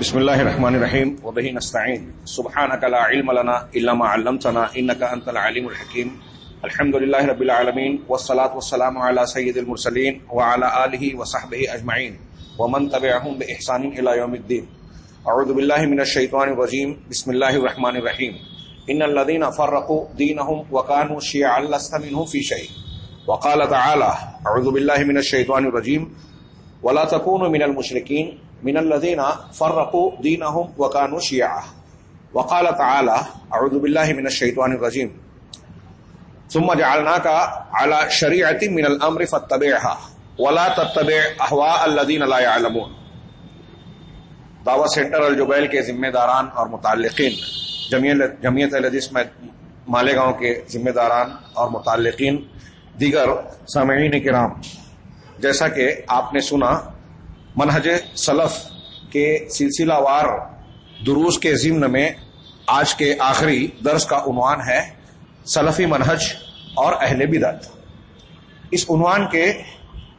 بسم الله الرحمن الرحيم وبه نستعين سبحانك لا علم لنا إلا ما علمتنا إنك أنت العليم الحكيم الحمد لله رب العالمين والصلاة والسلام على سيد المرسلين وعلى آله وصحبه أجمعين ومن تبعهم بإحسان إلى يوم الدين أعوذ بالله من الشيطان الرجيم بسم الله الرحمن الرحيم إن الذين فرقوا دينهم وكانوا شيعا لست منهم في شيء وقال تعالى أعوذ بالله من الشيطان الرجيم ولا تكونوا من المشركين من الذين فرقوا دينهم وكانوا شيعا وقال تعالى أعوذ بالله من الشيطان الرجيم. ثم جعلناك على شريعة من الأمر فاتبعها ولا تتبع أهواء الذين لا يعلمون. دعوت سینٹر الجبیل کے ذمہ داران اور متعلقین، جمعیت الحدیث میں مالیگاؤں کے ذمہ داران اور متعلقین، دیگر سامعین کرام، جیسا کہ آپ نے سنا منہج سلف کے سلسلہ وار دروس کے ضمن میں آج کے آخری درس کا عنوان ہے سلفی منہج اور اہل بدت اس عنوان کے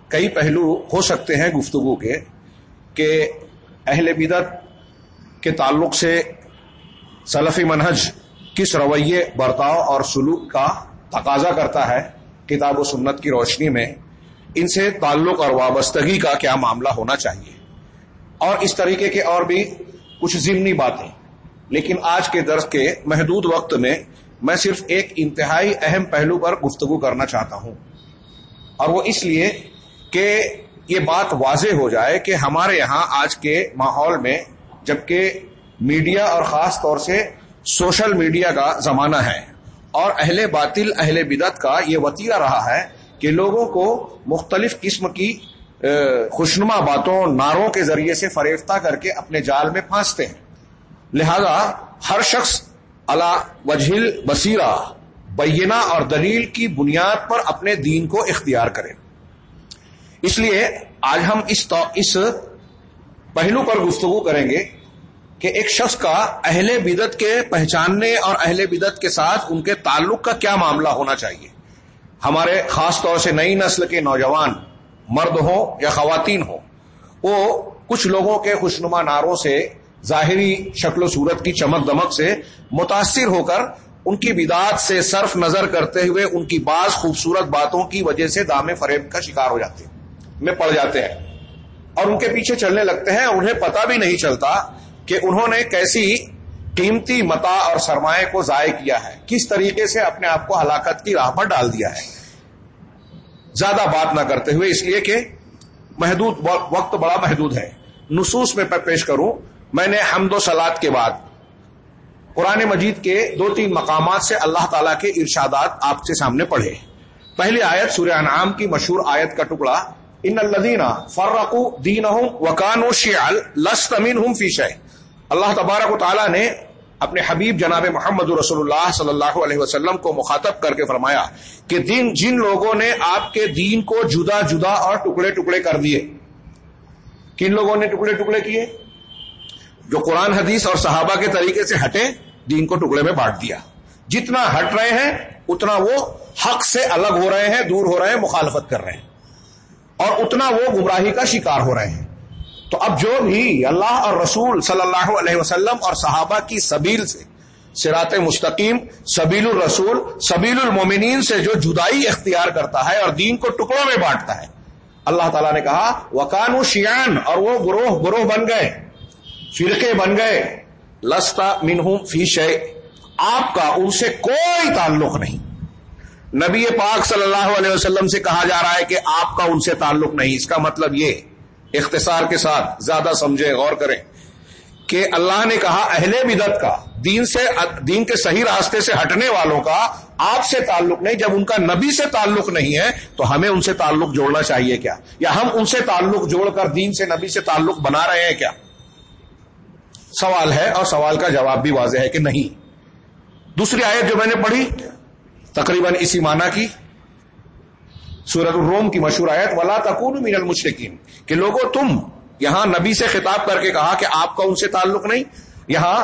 کئی پہلو ہو سکتے ہیں گفتگو کے کہ اہل بدت کے تعلق سے سلفی منہج کس رویے، برتاؤ اور سلوک کا تقاضا کرتا ہے کتاب و سنت کی روشنی میں۔ ان سے تعلق اور وابستگی کا کیا معاملہ ہونا چاہیے؟ اور اس طریقے کے اور بھی کچھ ضمنی باتیں۔ لیکن آج کے درس کے محدود وقت میں میں صرف ایک انتہائی اہم پہلو پر گفتگو کرنا چاہتا ہوں۔ اور وہ اس لیے کہ یہ بات واضح ہو جائے کہ ہمارے یہاں آج کے ماحول میں جبکہ میڈیا اور خاص طور سے سوشل میڈیا کا زمانہ ہے اور اہل باطل، اہل بدت کا یہ وطیہ رہا ہے کہ لوگوں کو مختلف قسم کی خوشنما باتوں ناروں کے ذریعے سے فریفتہ کر کے اپنے جال میں پھانستے ہیں۔ لہذا ہر شخص اللہ وجہل بصیرہ بینہ اور دلیل کی بنیاد پر اپنے دین کو اختیار کرے۔ اس لیے آج ہم اس اس پہلو پر گفتگو کریں گے کہ ایک شخص کا اہل بدت کے پہچاننے اور اہل بدت کے ساتھ ان کے تعلق کا کیا معاملہ ہونا چاہیے۔ ہمارے خاص طور سے نئی نسل کے نوجوان مرد ہوں یا خواتین ہوں، وہ کچھ لوگوں کے خوشنما ناروں سے، ظاہری شکل و صورت کی چمک دمک سے متاثر ہو کر ان کی بدعت سے صرف نظر کرتے ہوئے ان کی بعض خوبصورت باتوں کی وجہ سے دام فریب کا شکار ہو جاتے ہیں، میں پڑ جاتے ہیں۔ اور ان کے پیچھے چلنے لگتے ہیں، انہیں پتہ بھی نہیں چلتا کہ انہوں نے کیسی قیمتی متا اور سرمایہ کو ضائع کیا ہے۔ کس طریقے سے اپنے آپ کو ہلاکت کی راہ پر ڈال دیا ہے؟ زیادہ بات نہ کرتے ہوئے اس لیے کہ محدود وقت بڑا محدود ہے۔ نصوص میں پیش کروں۔ میں نے حمد و سلاد کے بعد قرآن مجید کے دو تین مقامات سے اللہ تعالی کے ارشادات آپ کے سامنے پڑھے۔ پہلی آیت سورہ انعام کی مشہور آیت کا ٹکڑا، ان الدینہ فرقو دین وکان و شیال لسطمین ہوں فیش ہے اللہ تبارک و تعالیٰ نے اپنے حبیب جناب محمد رسول اللہ صلی اللہ علیہ وسلم کو مخاطب کر کے فرمایا کہ دین جن لوگوں نے آپ کے دین کو جدا جدا اور ٹکڑے ٹکڑے کر دیے، کن لوگوں نے ٹکڑے ٹکڑے کیے؟ جو قرآن حدیث اور صحابہ کے طریقے سے ہٹے، دین کو ٹکڑے میں بانٹ دیا۔ جتنا ہٹ رہے ہیں، اتنا وہ حق سے الگ ہو رہے ہیں، دور ہو رہے ہیں، مخالفت کر رہے ہیں۔ اور اتنا وہ گمراہی کا شکار ہو رہے ہیں۔ تو اب جو بھی اللہ اور رسول صلی اللہ علیہ وسلم اور صحابہ کی سبیل سے سرات مستقیم، سبیل الرسول، سبیل المومنین سے جو جدائی اختیار کرتا ہے اور دین کو ٹکڑوں میں بانٹتا ہے۔ اللہ تعالیٰ نے کہا وکان و شیان اور وہ گروہ گروہ بن گئے۔ فرقے بن گئے۔ لستا منہ فی شے آپ کا ان سے کوئی تعلق نہیں۔ نبی پاک صلی اللہ علیہ وسلم سے کہا جا رہا ہے کہ آپ کا ان سے تعلق نہیں۔ اس کا مطلب یہ اختصار کے ساتھ زیادہ سمجھے غور کریں کہ اللہ نے کہا اہل بدت کا، دین سے، دین کے صحیح راستے سے ہٹنے والوں کا آپ سے تعلق نہیں، جب ان کا نبی سے تعلق نہیں ہے تو ہمیں ان سے تعلق جوڑنا چاہیے کیا؟ یا ہم ان سے تعلق جوڑ کر دین سے، نبی سے تعلق بنا رہے ہیں کیا؟ سوال ہے اور سوال کا جواب بھی واضح ہے کہ نہیں۔ دوسری آیت جو میں نے پڑھی، تقریباً اسی معنی کی سورت الروم کی مشہور آیت، ولا تکون من المشرقین کہ لوگوں تم یہاں نبی سے خطاب کر کے کہا کہ آپ کا ان سے تعلق نہیں، یہاں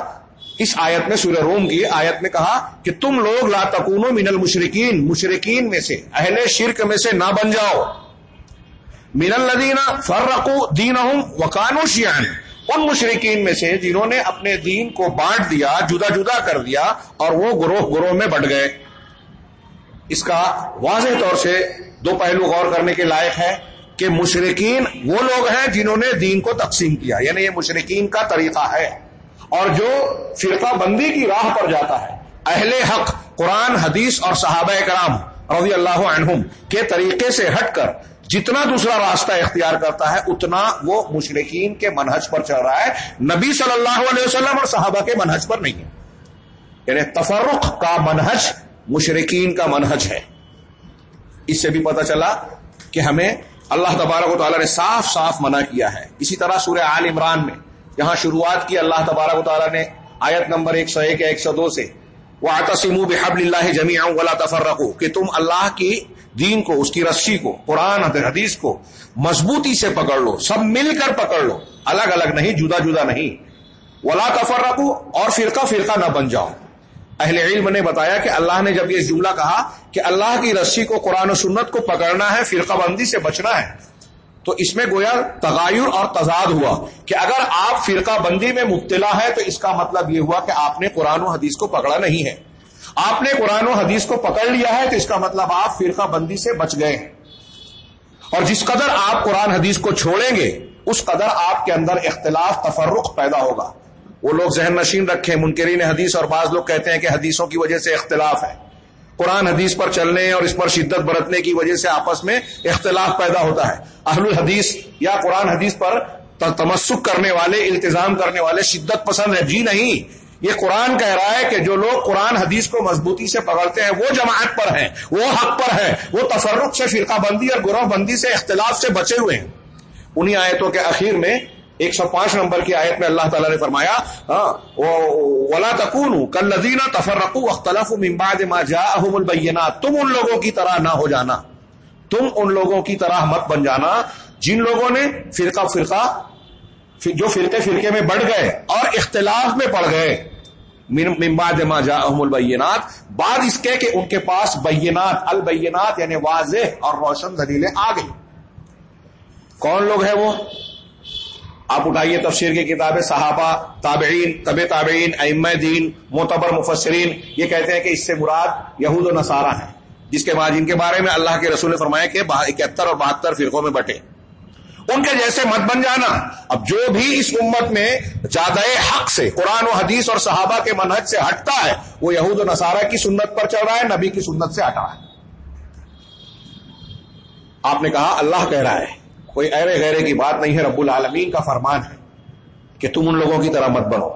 اس آیت میں سورہ روم کی آیت میں کہا کہ تم لوگ لا تکون من المشرقین مشرقین میں سے، اہل شرک میں سے نہ بن جاؤ۔ من الدین فرقو دین وکانو شیان ان مشرقین میں سے جنہوں نے اپنے دین کو بانٹ دیا، جدا جدا کر دیا اور وہ گروہ گروہ میں بٹ گئے۔ اس کا واضح طور سے دو پہلو غور کرنے کے لائق ہے کہ مشرقین وہ لوگ ہیں جنہوں نے دین کو تقسیم کیا یعنی یہ مشرقین کا طریقہ ہے۔ اور جو فرقہ بندی کی راہ پر جاتا ہے، اہل حق، قرآن، حدیث اور صحابہ کرام رضی اللہ عنہم کے طریقے سے ہٹ کر جتنا دوسرا راستہ اختیار کرتا ہے، اتنا وہ مشرقین کے منہج پر چل رہا ہے۔ نبی صلی اللہ علیہ وسلم اور صحابہ کے منہج پر نہیں ہے۔ یعنی تفرق کا منہج مشرقین کا منہج ہے۔ اس سے بھی پتہ چلا کہ ہمیں اللہ تبارک و تعالیٰ نے صاف صاف منع کیا ہے۔ اسی طرح سورہ عال عمران میں یہاں شروعات کی اللہ تبارک و تعالیٰ نے آیت نمبر ایک سو ایک ایک سو دو سے وہ آتسم بحب اللہ جمی ولا تفر رکھو کہ تم اللہ کی دین کو، اس کی رسی کو، قرآن حدیث کو مضبوطی سے پکڑ لو، سب مل کر پکڑ لو۔ الگ الگ نہیں، جدا جدا نہیں۔ ولا تفر رکھو اور فرقہ فرقہ نہ بن جاؤ۔ اہل علم نے بتایا کہ اللہ نے جب یہ جملہ کہا کہ اللہ کی رسی کو قرآن و سنت کو پکڑنا ہے، فرقہ بندی سے بچنا ہے، تو اس میں گویا تغیر اور تضاد ہوا کہ اگر آپ فرقہ بندی میں مبتلا ہے تو اس کا مطلب یہ ہوا کہ آپ نے قرآن و حدیث کو پکڑا نہیں ہے۔ آپ نے قرآن و حدیث کو پکڑ لیا ہے تو اس کا مطلب آپ فرقہ بندی سے بچ گئے ہیں۔ اور جس قدر آپ قرآن حدیث کو چھوڑیں گے، اس قدر آپ کے اندر اختلاف، تفرق پیدا ہوگا۔ وہ لوگ ذہن نشین رکھیں، منکرین حدیث، اور بعض لوگ کہتے ہیں کہ حدیثوں کی وجہ سے اختلاف ہے۔ قرآن حدیث پر چلنے اور اس پر شدت برتنے کی وجہ سے آپس میں اختلاف پیدا ہوتا ہے۔ اہل الحدیث یا قرآن حدیث پر تمسک کرنے والے التظام کرنے والے شدت پسند ہے جی نہیں، یہ قرآن کہہ رہا ہے کہ جو لوگ قرآن حدیث کو مضبوطی سے پکڑتے ہیں، وہ جماعت پر ہیں، وہ حق پر ہے وہ تفرق سے، فرقہ بندی اور گروہ بندی سے اختلاف سے بچے ہوئے ہیں۔ انہی آیتوں کے اخیر میں ایک سو پانچ نمبر کی آیت میں اللہ تعالیٰ نے فرمایا ہاں، ولا تکون کل نذینہ تفرق اختلاف ممباد ما جاءهم البینات تم ان لوگوں کی طرح نہ ہو جانا۔ تم ان لوگوں کی طرح مت بن جانا۔ جن لوگوں نے فرقہ فرقہ جو فرقے فرقے میں بڑھ گئے اور اختلاف میں پڑ گئے ممباد ما جاءهم البینات بعد اس کے کہ ان کے پاس بینات البینات یعنی واضح اور روشن دلیلیں آ گئی کون لوگ ہیں وہ؟ آپ اٹھائیے تفسیر کی کتابیں، صحابہ، تابعین طب تابعین ام دین، معتبر مفسرین، یہ کہتے ہیں کہ اس سے مراد یہود و نصارہ ہیں، جس کے بعد ان کے بارے میں اللہ کے رسول نے فرمایا کہ اکہتر اور بہتر فرقوں میں بٹے۔ ان کے جیسے مت بن جانا۔ اب جو بھی اس امت میں زیادہ حق سے قرآن و حدیث اور صحابہ کے منحج سے ہٹتا ہے، وہ یہود و نصارہ کی سنت پر چل رہا ہے، نبی کی سنت سے ہٹا ہے۔ آپ نے کہا اللہ کہہ رہا ہے۔ کوئی ایرے غیرے کی بات نہیں ہے، رب العالمین کا فرمان ہے کہ تم ان لوگوں کی طرح مت بنو۔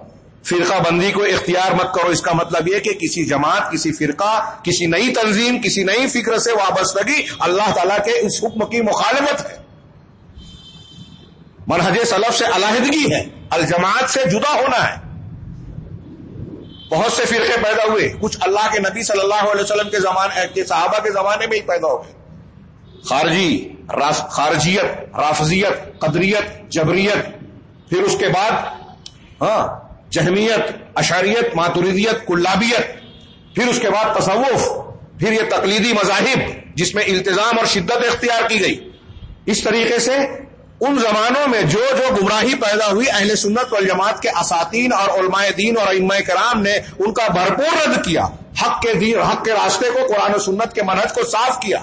فرقہ بندی کو اختیار مت کرو، اس کا مطلب یہ کہ کسی جماعت، کسی فرقہ، کسی نئی تنظیم، کسی نئی فکر سے وابستگی اللہ تعالی کے اس حکم کی مخالفت ہے۔ منہج سلف سے علیحدگی ہے، الجماعت سے جدا ہونا ہے۔ بہت سے فرقے پیدا ہوئے، کچھ اللہ کے نبی صلی اللہ علیہ وسلم کے زمانے کے صحابہ کے زمانے میں ہی پیدا ہو گئے خارجی خارجیت، رافضیت، قدریت، جبریت، پھر اس کے بعد ہاں جہمیت اشاریت ماتوریدیت کلابیت، پھر اس کے بعد تصوف، پھر یہ تقلیدی مذاہب جس میں التظام اور شدت اختیار کی گئی۔ اس طریقے سے ان زمانوں میں جو جو گمراہی پیدا ہوئی، اہل سنت والجماعت کے اساتین اور علماء دین اور علماء کرام نے ان کا بھرپور رد کیا، حق کے دین، حق کے راستے کو، قرآن و سنت کے منہج کو صاف کیا۔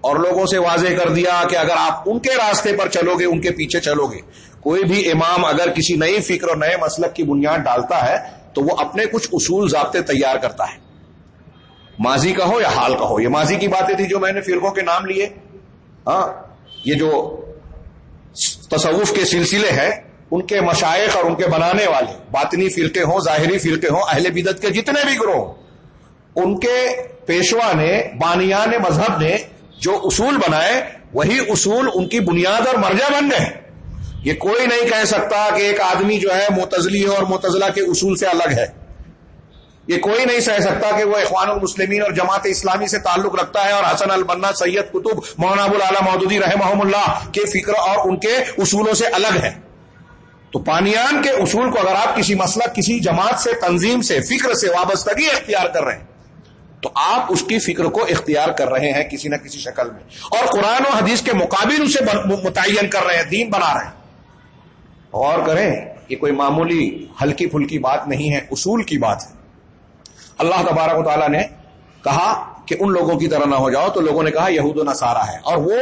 اور لوگوں سے واضح کر دیا کہ اگر آپ ان کے راستے پر چلو گے، ان کے پیچھے چلو گے۔ کوئی بھی امام اگر کسی نئی فکر اور نئے مسلک کی بنیاد ڈالتا ہے، تو وہ اپنے کچھ اصول ضابطے تیار کرتا ہے۔ ماضی کا ہو یا حال کا ہو یہ ماضی کی باتیں تھی جو میں نے فرقوں کے نام لیے۔ ہاں یہ جو تصوف کے سلسلے ہیں، ان کے مشائق اور ان کے بنانے والے، باطنی فرقے ہوں، ظاہری فرقے ہوں، اہل بدت کے جتنے بھی گروہ ان کے پیشوا نے، بانیان مذہب نے جو اصول بنائے، وہی اصول ان کی بنیاد اور مرجع بن گئے۔ یہ کوئی نہیں کہہ سکتا کہ ایک آدمی جو ہے متضلی ہے اور متضلہ کے اصول سے الگ ہے۔ یہ کوئی نہیں سہ سکتا کہ وہ اخوان المسلمین اور جماعت اسلامی سے تعلق رکھتا ہے اور حسن البنا، سید قطب، مولانا ابو العلیٰ مودودی رحمہ اللہ کے فکر اور ان کے اصولوں سے الگ ہے۔ تو پانیان کے اصول کو اگر آپ کسی مسئلہ کسی جماعت سے تنظیم سے، فکر سے وابستگی اختیار کر رہے ہیں تو آپ اس کی فکر کو اختیار کر رہے ہیں کسی نہ کسی شکل میں۔ اور قرآن و حدیث کے مقابل اسے متعین کر رہے ہیں، دین بنا رہے ہیں۔ اور کریں یہ کوئی معمولی ہلکی پھلکی بات نہیں ہے، اصول کی بات ہے۔ اللہ تبارک و تعالیٰ نے کہا کہ ان لوگوں کی طرح نہ ہو جاؤ، تو لوگوں نے کہا یہود و نصارہ ہے۔ اور وہ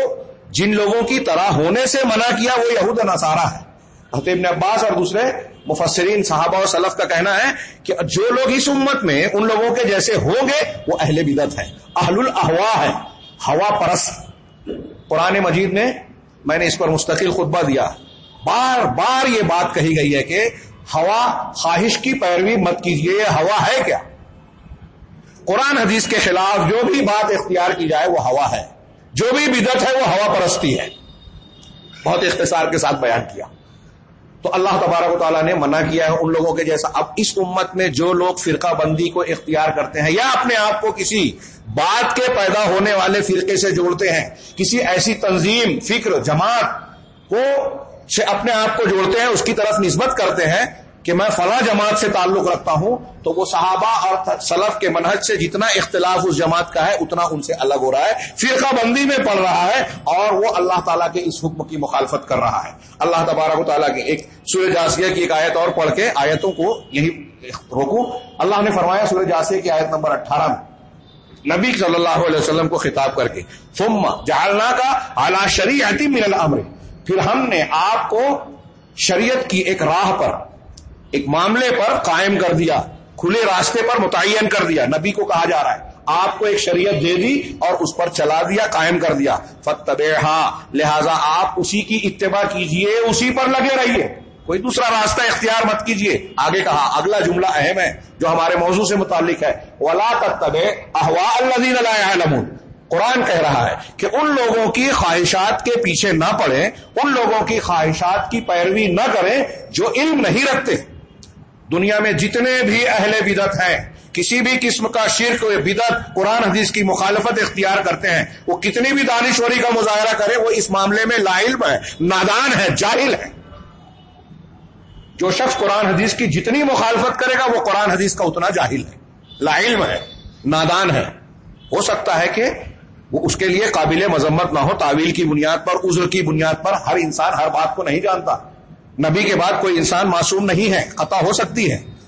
جن لوگوں کی طرح ہونے سے منع کیا، وہ یہود و نصارہ ہے۔ ابن عباس اور دوسرے مفسرین، صحابہ و سلف کا کہنا ہے کہ جو لوگ اس امت میں ان لوگوں کے جیسے ہوں گے، وہ اہل بدت ہے اہل الحوا ہے ہوا پرس قرآن مجید نے میں نے اس پر مستقل خطبہ دیا۔ بار بار یہ بات کہی گئی ہے کہ ہوا خواہش کی پیروی مت کیجیے یہ ہوا ہے کیا؟ قرآن حدیث کے خلاف جو بھی بات اختیار کی جائے، وہ ہوا ہے۔ جو بھی بدت ہے، وہ ہوا پرستی ہے۔ بہت اختصار کے ساتھ بیان کیا۔ تو اللہ تبارک و تعالیٰ نے منع کیا ہے ان لوگوں کے جیسا۔ اب اس امت میں جو لوگ فرقہ بندی کو اختیار کرتے ہیں یا اپنے آپ کو کسی بات کے پیدا ہونے والے فرقے سے جوڑتے ہیں، کسی ایسی تنظیم، فکر، جماعت کو اپنے آپ کو جوڑتے ہیں، اس کی طرف نسبت کرتے ہیں کہ میں فلاں جماعت سے تعلق رکھتا ہوں، تو وہ صحابہ اور سلف کے منہج سے جتنا اختلاف اس جماعت کا ہے، اتنا ان سے الگ ہو رہا ہے۔ فرقہ بندی میں پڑ رہا ہے اور وہ اللہ تعالیٰ کے اس حکم کی مخالفت کر رہا ہے۔ اللہ تبارک و تعالیٰ کی ایک سورج جاسیہ کی ایک آیت اور پڑھ کے آیتوں کو یہی روکوں اللہ نے فرمایا سورج جاسیہ کی آیت نمبر اٹھارہ میں، نبی صلی اللہ علیہ وسلم کو خطاب کر کے فم جالنا کا اعلی شریعتی من الامر۔ پھر ہم نے آپ کو شریعت کی ایک راہ پر ایک معاملے پر قائم کر دیا، کھلے راستے پر متعین کر دیا، نبی کو کہا جا رہا ہے۔ آپ کو ایک شریعت دے دی اور اس پر چلا دیا، قائم کر دیا۔ فتب لہذا آپ اسی کی اتباع کیجیے، اسی پر لگے رہیے۔ کوئی دوسرا راستہ اختیار مت کیجیے۔ آگے کہا، اگلا جملہ اہم ہے جو ہمارے موضوع سے متعلق ہے۔ ولا تب احوا اللہ قرآن کہہ رہا ہے کہ ان لوگوں کی خواہشات کے پیچھے نہ پڑے ان لوگوں کی خواہشات کی پیروی نہ کریں جو علم نہیں رکھتے۔ دنیا میں جتنے بھی اہل بدت ہیں، کسی بھی قسم کا شرک بدت قرآن حدیث کی مخالفت اختیار کرتے ہیں، وہ کتنی بھی دانشوری کا مظاہرہ کرے، وہ اس معاملے میں لا علم ہے، نادان ہے، جاہل ہے۔ جو شخص قرآن حدیث کی جتنی مخالفت کرے گا، وہ قرآن حدیث کا اتنا جاہل ہے۔ لا علم ہے، نادان ہے۔ ہو سکتا ہے کہ وہ اس کے لیے قابل مذمت نہ ہو، تعویل کی بنیاد پر، عذر کی بنیاد پر، ہر انسان ہر بات کو نہیں جانتا۔ نبی کے بعد کوئی انسان معصوم نہیں ہے، خطا ہو سکتی ہے۔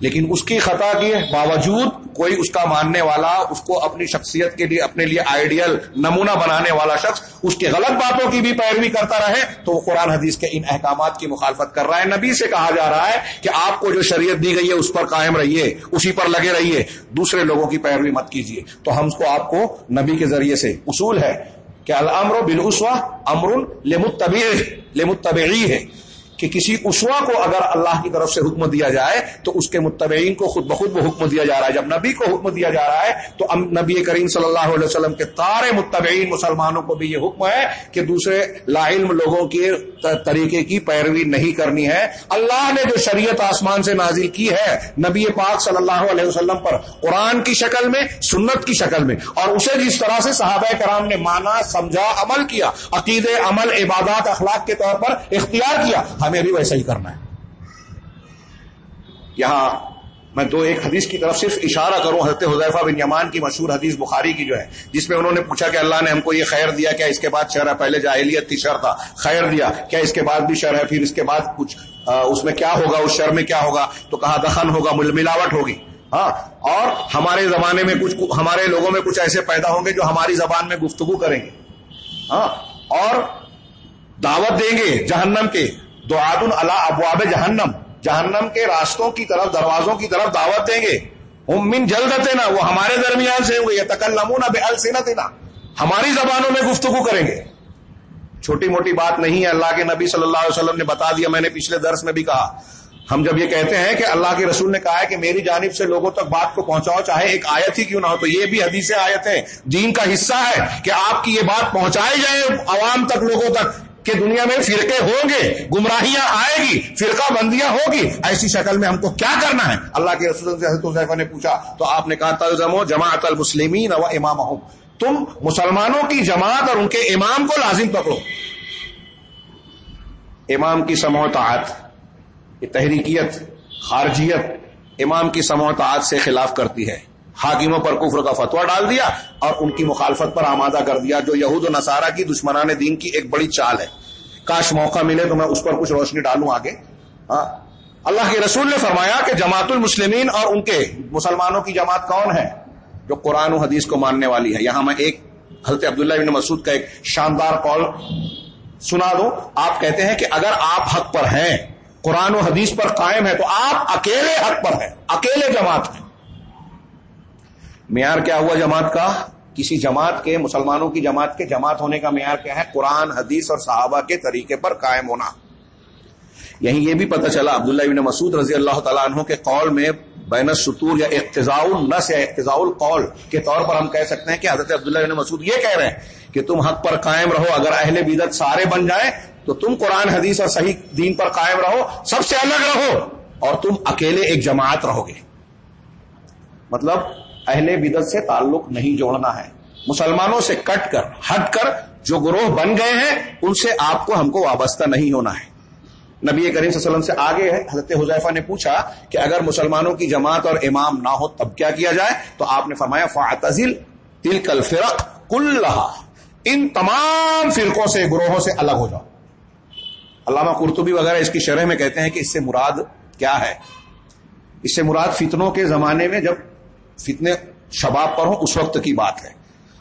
لیکن اس کی خطا کے باوجود کوئی اس کا ماننے والا، اس کو اپنی شخصیت کے لیے، اپنے لیے آئیڈیل نمونہ بنانے والا شخص اس کے غلط باتوں کی بھی پیروی کرتا رہے، تو وہ قرآن حدیث کے ان احکامات کی مخالفت کر رہا ہے۔ نبی سے کہا جا رہا ہے کہ آپ کو جو شریعت دی گئی ہے، اس پر قائم رہیے، اسی پر لگے رہیے۔ دوسرے لوگوں کی پیروی مت کیجیے۔ تو ہم کو، آپ کو نبی کے ذریعے سے اصول ہے کہ المر بالاسوا امر لمتبی لمتبعی ہے۔ کہ کسی اسوا کو اگر اللہ کی طرف سے حکم دیا جائے تو اس کے متبعین کو خود بخود وہ حکم دیا جا رہا ہے۔ جب نبی کو حکم دیا جا رہا ہے تو نبی کریم صلی اللہ علیہ وسلم کے تارے متبعین مسلمانوں کو بھی یہ حکم ہے کہ دوسرے لا علم لوگوں کے طریقے کی پیروی نہیں کرنی ہے۔ اللہ نے جو شریعت آسمان سے نازل کی ہے نبی پاک صلی اللہ علیہ وسلم پر قرآن کی شکل میں، سنت کی شکل میں، اور اسے جس طرح سے صحابہ کرام نے مانا، سمجھا، عمل کیا عقید عمل، عبادات، اخلاق کے طور پر اختیار کیا۔ ہمیں بھی ویسا ہی کرنا ہے۔ یہاں میں دو ایک حدیث کی طرف صرف اشارہ کروں، حضرت حضیفہ بن یمان کی مشہور حدیث بخاری کی جو ہے، جس میں انہوں نے پوچھا کہ اللہ نے ہم کو یہ خیر دیا، کیا اس کے بعد شر ہے پہلے جاہلیت کی شر تھا، خیر دیا، کیا اس کے بعد بھی شر ہے، پھر اس کے بعد کچھ اس میں کیا ہوگا، اس شر میں کیا ہوگا؟ تو کہا دخن ہوگا ملاوٹ ہوگی۔ ہاں اور ہمارے زمانے میں کچھ، ہمارے لوگوں میں کچھ ایسے پیدا ہوں گے جو ہماری زبان میں گفتگو کریں گے۔ ہاں اور دعوت دیں گے جہنم کے۔ دعات اللہ ابواب جہنم۔ جہنم کے راستوں کی طرف، دروازوں کی طرف دعوت دیں گے۔ من جلد نا وہ ہمارے درمیان سے ہوں گے بے السنت نا ہماری زبانوں میں گفتگو کریں گے۔ چھوٹی موٹی بات نہیں ہے۔ اللہ کے نبی صلی اللہ علیہ وسلم نے بتا دیا، میں نے پچھلے درس میں بھی کہا۔ ہم جب یہ کہتے ہیں کہ اللہ کے رسول نے کہا ہے کہ میری جانب سے لوگوں تک بات کو پہنچاؤ، چاہے ایک آیت ہی کیوں نہ ہو، تو یہ بھی حدیث آیت ہے دین کا حصہ ہے کہ آپ کی یہ بات پہنچائی جائے عوام تک، لوگوں تک۔ کہ دنیا میں فرقے ہوں گے، گمراہیاں آئے گی، فرقہ بندیاں ہوگی، ایسی شکل میں ہم کو کیا کرنا ہے؟ اللہ کے رسول حضرت نے پوچھا، تو آپ نے کہا تلزم جماعت المسلمین و امام تم مسلمانوں کی جماعت اور ان کے امام کو لازم پکڑو۔ امام کی سموتعات یہ تحریکیت، خارجیت، امام کی سموتعات سے خلاف کرتی ہے۔ حاکموں پر کفر کا فتوا ڈال دیا اور ان کی مخالفت پر آمادہ کر دیا، جو یہود و نصارہ کی دشمنان دین کی ایک بڑی چال ہے۔ کاش موقع ملے تو میں اس پر کچھ روشنی ڈالوں آگے۔ ہاں۔ اللہ کے رسول نے فرمایا کہ جماعت المسلمین اور ان کے مسلمانوں کی جماعت کون ہے؟ جو قرآن و حدیث کو ماننے والی ہے۔ یہاں میں ایک حضرت عبداللہ بن مسعود کا ایک شاندار کال سنا دو آپ کہتے ہیں کہ اگر آپ حق پر ہیں، قرآن و حدیث پر قائم ہے تو آپ اکیلے حق پر ہیں، اکیلے جماعت ہیں۔ معیار کیا ہوا جماعت کا؟ کسی جماعت کے، مسلمانوں کی جماعت کے جماعت ہونے کا معیار کیا ہے؟ قرآن، حدیث اور صحابہ کے طریقے پر قائم ہونا۔ یہیں یہ بھی پتہ چلا عبداللہ بن مسعود رضی اللہ تعالیٰ عنہ کے قول میں بین سطور یا اقتضاء النس یا اقتضاء القول کے طور پر ہم کہہ سکتے ہیں کہ حضرت عبداللہ بن مسعود یہ کہہ رہے ہیں کہ تم حق پر قائم رہو، اگر اہل بدت سارے بن جائیں تو تم قرآن، حدیث اور صحیح دین پر قائم رہو، سب سے الگ رہو اور تم اکیلے ایک جماعت رہو گے۔ مطلب اہل بدت سے تعلق نہیں جوڑنا ہے۔ مسلمانوں سے کٹ کر، ہٹ کر جو گروہ بن گئے ہیں، ان سے آپ کو ہم کو وابستہ نہیں ہونا ہے۔ نبی کریم صلی اللہ علیہ وسلم سے آگے ہے، حضرت حضیفہ نے پوچھا کہ اگر مسلمانوں کی جماعت اور امام نہ ہو، تب کیا کیا جائے؟ تو آپ نے فرمایا فاطل تل کل فرق کل ان تمام فرقوں سے، گروہوں سے الگ ہو جاؤ۔ علامہ قرطبی وغیرہ اس کی شرح میں کہتے ہیں کہ اس سے مراد کیا ہے؟ اس سے مراد فتنوں کے زمانے میں جب فتنے شباب پر ہوں، اس وقت کی بات ہے۔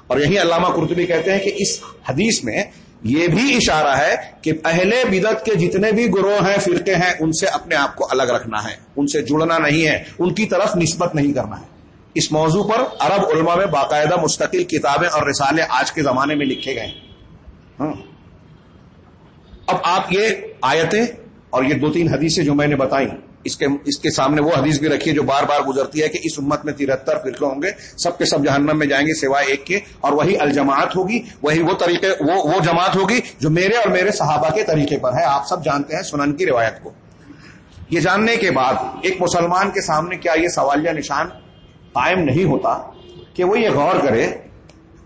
اور یہی علامہ قرطبی کہتے ہیں کہ اس حدیث میں یہ بھی اشارہ ہے کہ پہلے بدت کے جتنے بھی گروہ ہیں، فرقے ہیں، ان سے اپنے آپ کو الگ رکھنا ہے۔ ان سے جڑنا نہیں ہے، ان کی طرف نسبت نہیں کرنا ہے۔ اس موضوع پر عرب علماء میں باقاعدہ مستقل کتابیں اور رسالے آج کے زمانے میں لکھے گئے ہاں۔ اب آپ یہ آیتیں اور یہ دو تین حدیثیں جو میں نے بتائی اس کے اس کے سامنے وہ حدیث بھی رکھی ہے جو بار بار گزرتی ہے کہ اس امت میں ترہتر فرقے ہوں گے، سب کے سب جہنم میں جائیں گے سوائے ایک کے، اور وہی الجماعت ہوگی، وہی وہ طریقے، وہ وہ جماعت ہوگی جو میرے اور میرے صحابہ کے طریقے پر ہے۔ آپ سب جانتے ہیں سنن کی روایت کو۔ یہ جاننے کے بعد ایک مسلمان کے سامنے کیا یہ سوالیہ نشان قائم نہیں ہوتا کہ وہ یہ غور کرے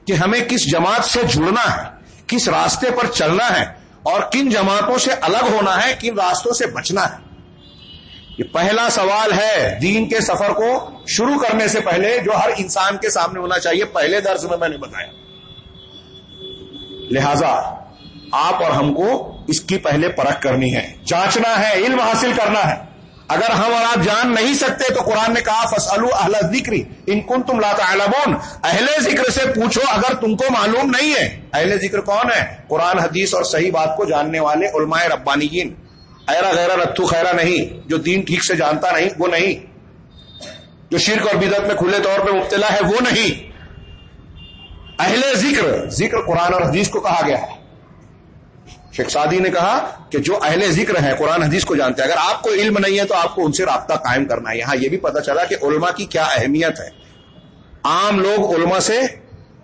کہ ہمیں کس جماعت سے جڑنا ہے، کس راستے پر چلنا ہے، اور کن جماعتوں سے الگ ہونا ہے، کن راستوں سے بچنا ہے۔ یہ پہلا سوال ہے دین کے سفر کو شروع کرنے سے پہلے جو ہر انسان کے سامنے ہونا چاہیے، پہلے درس میں میں نے بتایا۔ لہذا آپ اور ہم کو اس کی پہلے پرکھ کرنی ہے۔ جانچنا ہے، علم حاصل کرنا ہے۔ اگر ہم اور آپ جان نہیں سکتے تو قرآن نے کہا فصلو اہل ذکری ان کن تم لاتا اہل ذکر سے پوچھو، اگر تم کو معلوم نہیں ہے۔ اہل ذکر کون ہے؟ قرآن، حدیث اور صحیح بات کو جاننے والے علماء ربانیین۔ ایرا غیرا رتھو خیرا نہیں، جو دین ٹھیک سے جانتا نہیں، وہ نہیں۔ جو شرک اور بدت میں کھلے طور پہ مبتلا ہے، وہ نہیں۔ اہل ذکر ذکر قرآن اور حدیث کو کہا گیا ہے۔ شیخ سادی نے کہا کہ جو اہل ذکر ہے قرآن حدیث کو جانتے ہیں۔ اگر آپ کو علم نہیں ہے تو آپ کو ان سے رابطہ قائم کرنا ہے۔ یہاں یہ بھی پتا چلا کہ علماء کی کیا اہمیت ہے۔ عام لوگ علماء سے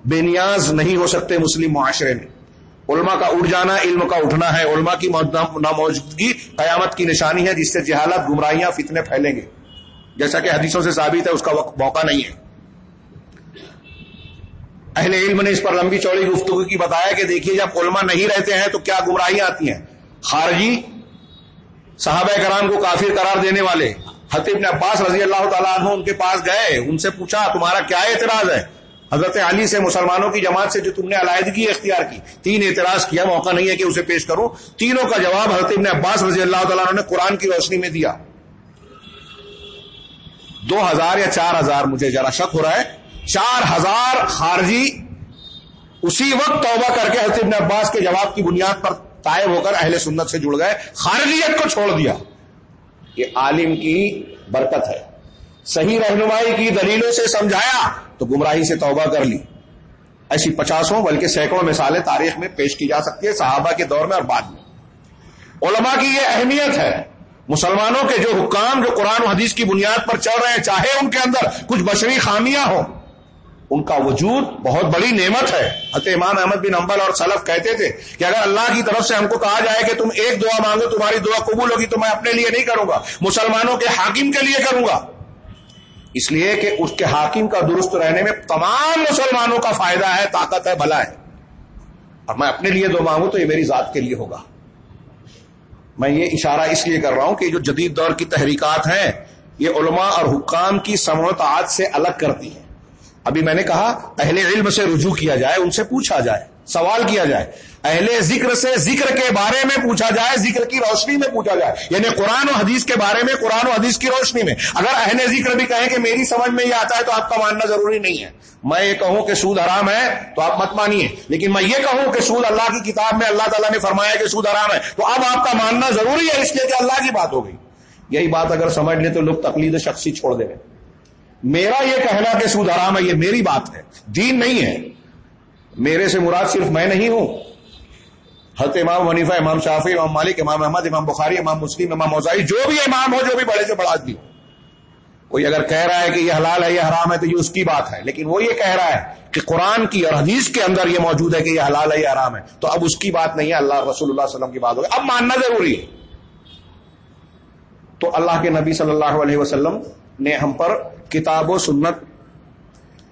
بے نیاز نہیں ہو سکتے مسلم معاشرے میں۔ علماء کا اٹھ جانا، علم کا اٹھنا ہے۔ علماء کی ناموجودگی قیامت کی نشانی ہے، جس سے جہالت، گمراہیاں، فتنے پھیلیں گے۔ جیسا کہ حدیثوں سے ثابت ہے، اس کا موقع نہیں ہے۔ اہل علم نے اس پر لمبی چوڑی گفتگو کی، بتایا کہ دیکھیے، جب علماء نہیں رہتے ہیں تو کیا گمراہیاں آتی ہیں؟ خارجی، صحابہ کرام کو کافر قرار دینے والے حتیب نے عباس رضی اللہ تعالیٰ عنہ ان کے پاس گئے، ان سے پوچھا، تمہارا کیا اعتراض ہے؟ حضرت علی سے مسلمانوں کی جماعت سے جو تم نے علیحدگی اختیار کی، تین اعتراض کیا، موقع نہیں ہے کہ اسے پیش کروں۔ تینوں کا جواب حضرت ابن عباس رضی اللہ تعالیٰ نے قرآن کی روشنی میں دیا۔ دو ہزار یا چار ہزار، مجھے ذرا شک ہو رہا ہے۔ چار ہزار خارجی اسی وقت توبہ کر کے حضرت ابن عباس کے جواب کی بنیاد پر طائب ہو کر اہل سنت سے جڑ گئے۔ خارجیت کو چھوڑ دیا۔ یہ عالم کی برکت ہے۔ صحیح رہنمائی کی دلیلوں سے سمجھایا۔ تو گمراہی سے توبہ کر لی۔ ایسی پچاسوں بلکہ سینکڑوں مثالیں تاریخ میں پیش کی جا سکتی ہے صحابہ کے دور میں اور بعد میں۔ علماء کی یہ اہمیت ہے، مسلمانوں کے جو حکام، جو قرآن و حدیث کی بنیاد پر چل رہے ہیں، چاہے ان کے اندر کچھ بشری خامیاں ہوں، ان کا وجود بہت بڑی نعمت ہے۔ حت امام احمد بن امبل اور سلف کہتے تھے کہ اگر اللہ کی طرف سے ہم کو کہا جائے کہ تم ایک دعا مانگو، تمہاری دعا قبول ہوگی، تو میں اپنے لیے نہیں کروں گا، مسلمانوں کے حاکم کے لیے کروں گا۔ اس لیے کہ اس کے حاکم کا درست رہنے میں تمام مسلمانوں کا فائدہ ہے، طاقت ہے، بھلا ہے۔ اور میں اپنے لیے دو مانگوں تو یہ میری ذات کے لیے ہوگا۔ میں یہ اشارہ اس لیے کر رہا ہوں کہ جو جدید دور کی تحریکات ہیں، یہ علماء اور حکام کی سموتعات سے الگ کرتی ہیں۔ ابھی میں نے کہا پہلے علم سے رجوع کیا جائے، ان سے پوچھا جائے۔ سوال کیا جائے۔ اہل ذکر سے ذکر کے بارے میں پوچھا جائے، ذکر کی روشنی میں پوچھا جائے۔ یعنی قرآن و حدیث کے بارے میں، قرآن و حدیث کی روشنی میں۔ اگر اہل ذکر بھی کہیں کہ میری سمجھ میں یہ آتا ہے تو آپ کا ماننا ضروری نہیں ہے۔ میں یہ کہوں کہ سود حرام ہے تو آپ مت مانیے۔ لیکن میں یہ کہوں کہ سود اللہ کی کتاب میں اللہ تعالیٰ نے فرمایا کہ سود حرام ہے۔ تو اب آپ کا ماننا ضروری ہے اس لیے کہ اللہ کی بات ہو گئی۔ یہی بات اگر سمجھ لیں تو لوگ تقلید شخصی چھوڑ دیں۔ میرا یہ کہنا کہ سود حرام ہے، یہ میری بات ہے۔ دین نہیں ہے۔ میرے سے مراد صرف میں نہیں ہوں۔ حضرت امام ونیفا امام شافی امام مالک، امام احمد، امام بخاری، امام مسلم، امام موزائی جو بھی امام ہو، جو بھی بڑے سے بڑا آدمی کوئی اگر کہہ رہا ہے کہ یہ حلال ہے، یہ حرام ہے، تو یہ اس کی بات ہے۔ لیکن وہ یہ کہہ رہا ہے کہ قرآن کی اور حدیث کے اندر یہ موجود ہے کہ یہ حلال ہے، یہ حرام ہے۔ تو اب اس کی بات نہیں ہے، اللہ رسول اللہ علیہ وسلم کی بات ہوگی اب ماننا ضروری ہے۔ تو اللہ کے نبی صلی اللہ علیہ وسلم نے ہم پر کتاب و سنت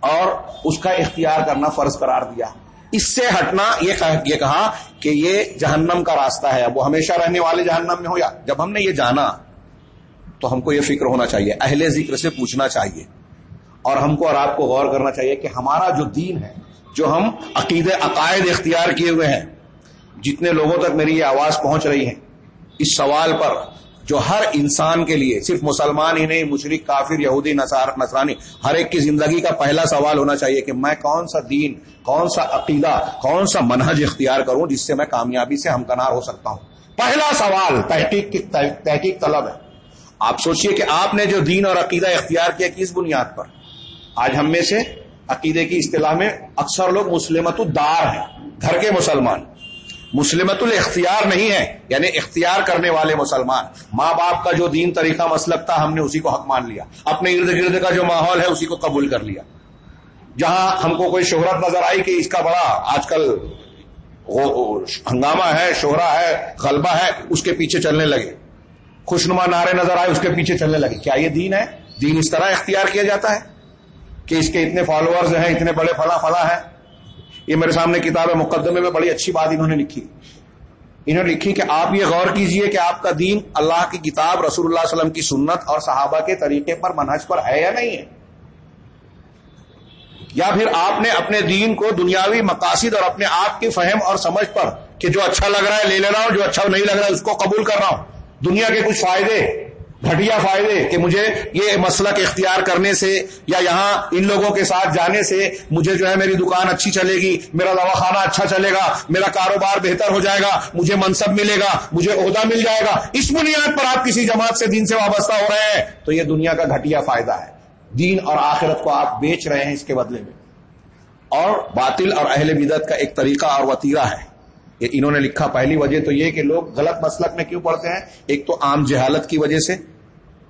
اور اس کا اختیار کرنا فرض قرار دیا۔ اس سے ہٹنا یہ کہا کہ یہ جہنم کا راستہ ہے۔ وہ ہمیشہ رہنے والے جہنم میں ہو یا جب ہم نے یہ جانا تو ہم کو یہ فکر ہونا چاہیے۔ اہل ذکر سے پوچھنا چاہیے۔ اور ہم کو اور آپ کو غور کرنا چاہیے کہ ہمارا جو دین ہے، جو ہم عقید عقائد اختیار کیے ہوئے ہیں، جتنے لوگوں تک میری یہ آواز پہنچ رہی ہے اس سوال پر جو ہر انسان کے لیے، صرف مسلمان ہی نہیں مشرق کافر، یہودی نصرانی، ہر ایک کی زندگی کا پہلا سوال ہونا چاہیے کہ میں کون سا دین، کون سا عقیدہ، کون سا منہج اختیار کروں جس سے میں کامیابی سے ہمکنار ہو سکتا ہوں؟ پہلا سوال، تحقیق کی، تحقیق طلب ہے۔ آپ سوچئے کہ آپ نے جو دین اور عقیدہ اختیار کیا، کس بنیاد پر؟ آج ہم میں سے عقیدے کی اصطلاح میں اکثر لوگ مسلمت الدار ہیں، گھر کے مسلمان۔ مسلمت الاختیار نہیں ہے یعنی اختیار کرنے والے مسلمان۔ ماں باپ کا جو دین طریقہ مسلک تھا، ہم نے اسی کو حق مان لیا۔ اپنے ارد گرد کا جو ماحول ہے، اسی کو قبول کر لیا۔ جہاں ہم کو کوئی شہرت نظر آئی کہ اس کا بڑا آج کل ہنگامہ ہے شہرا ہے، غلبہ ہے، اس کے پیچھے چلنے لگے۔ خوشنما نعرے نظر آئے، اس کے پیچھے چلنے لگے۔ کیا یہ دین ہے؟ دین اس طرح اختیار کیا جاتا ہے کہ اس کے اتنے فالوورز ہیں، اتنے بڑے فلاں فلاں ہیں؟ یہ میرے سامنے کتاب مقدمے میں بڑی اچھی بات انہوں نے لکھی۔ انہوں نے لکھی کہ آپ یہ غور کیجیے کہ آپ کا دین اللہ کی کتاب، رسول اللہ علیہ وسلم کی سنت اور صحابہ کے طریقے پر، منہج پر ہے یا نہیں ہے؟ یا پھر آپ نے اپنے دین کو دنیاوی مقاصد اور اپنے آپ کی فہم اور سمجھ پر کہ جو اچھا لگ رہا ہے لے لے رہا ہوں جو اچھا نہیں لگ رہا ہے اس کو قبول کر رہا ہوں دنیا کے کچھ فائدے گھٹیا فائدے کہ مجھے یہ مسلک اختیار کرنے سے یا یہاں ان لوگوں کے ساتھ جانے سے مجھے جو ہے میری دکان اچھی چلے گی، میرا دواخانہ اچھا چلے گا، میرا کاروبار بہتر ہو جائے گا، مجھے منصب ملے گا، مجھے عہدہ مل جائے گا۔ اس بنیاد پر آپ کسی جماعت سے دین سے وابستہ ہو رہے ہیں تو یہ دنیا کا گھٹیا فائدہ ہے۔ دین اور آخرت کو آپ بیچ رہے ہیں اس کے بدلے میں۔ اور باطل اور اہل بدت کا ایک طریقہ اور وطیرہ ہے۔ یہ انہوں نے لکھا پہلی وجہ تو یہ کہ لوگ غلط مسلک میں کیوں پڑھتے ہیں؟ ایک تو عام جہالت کی وجہ سے۔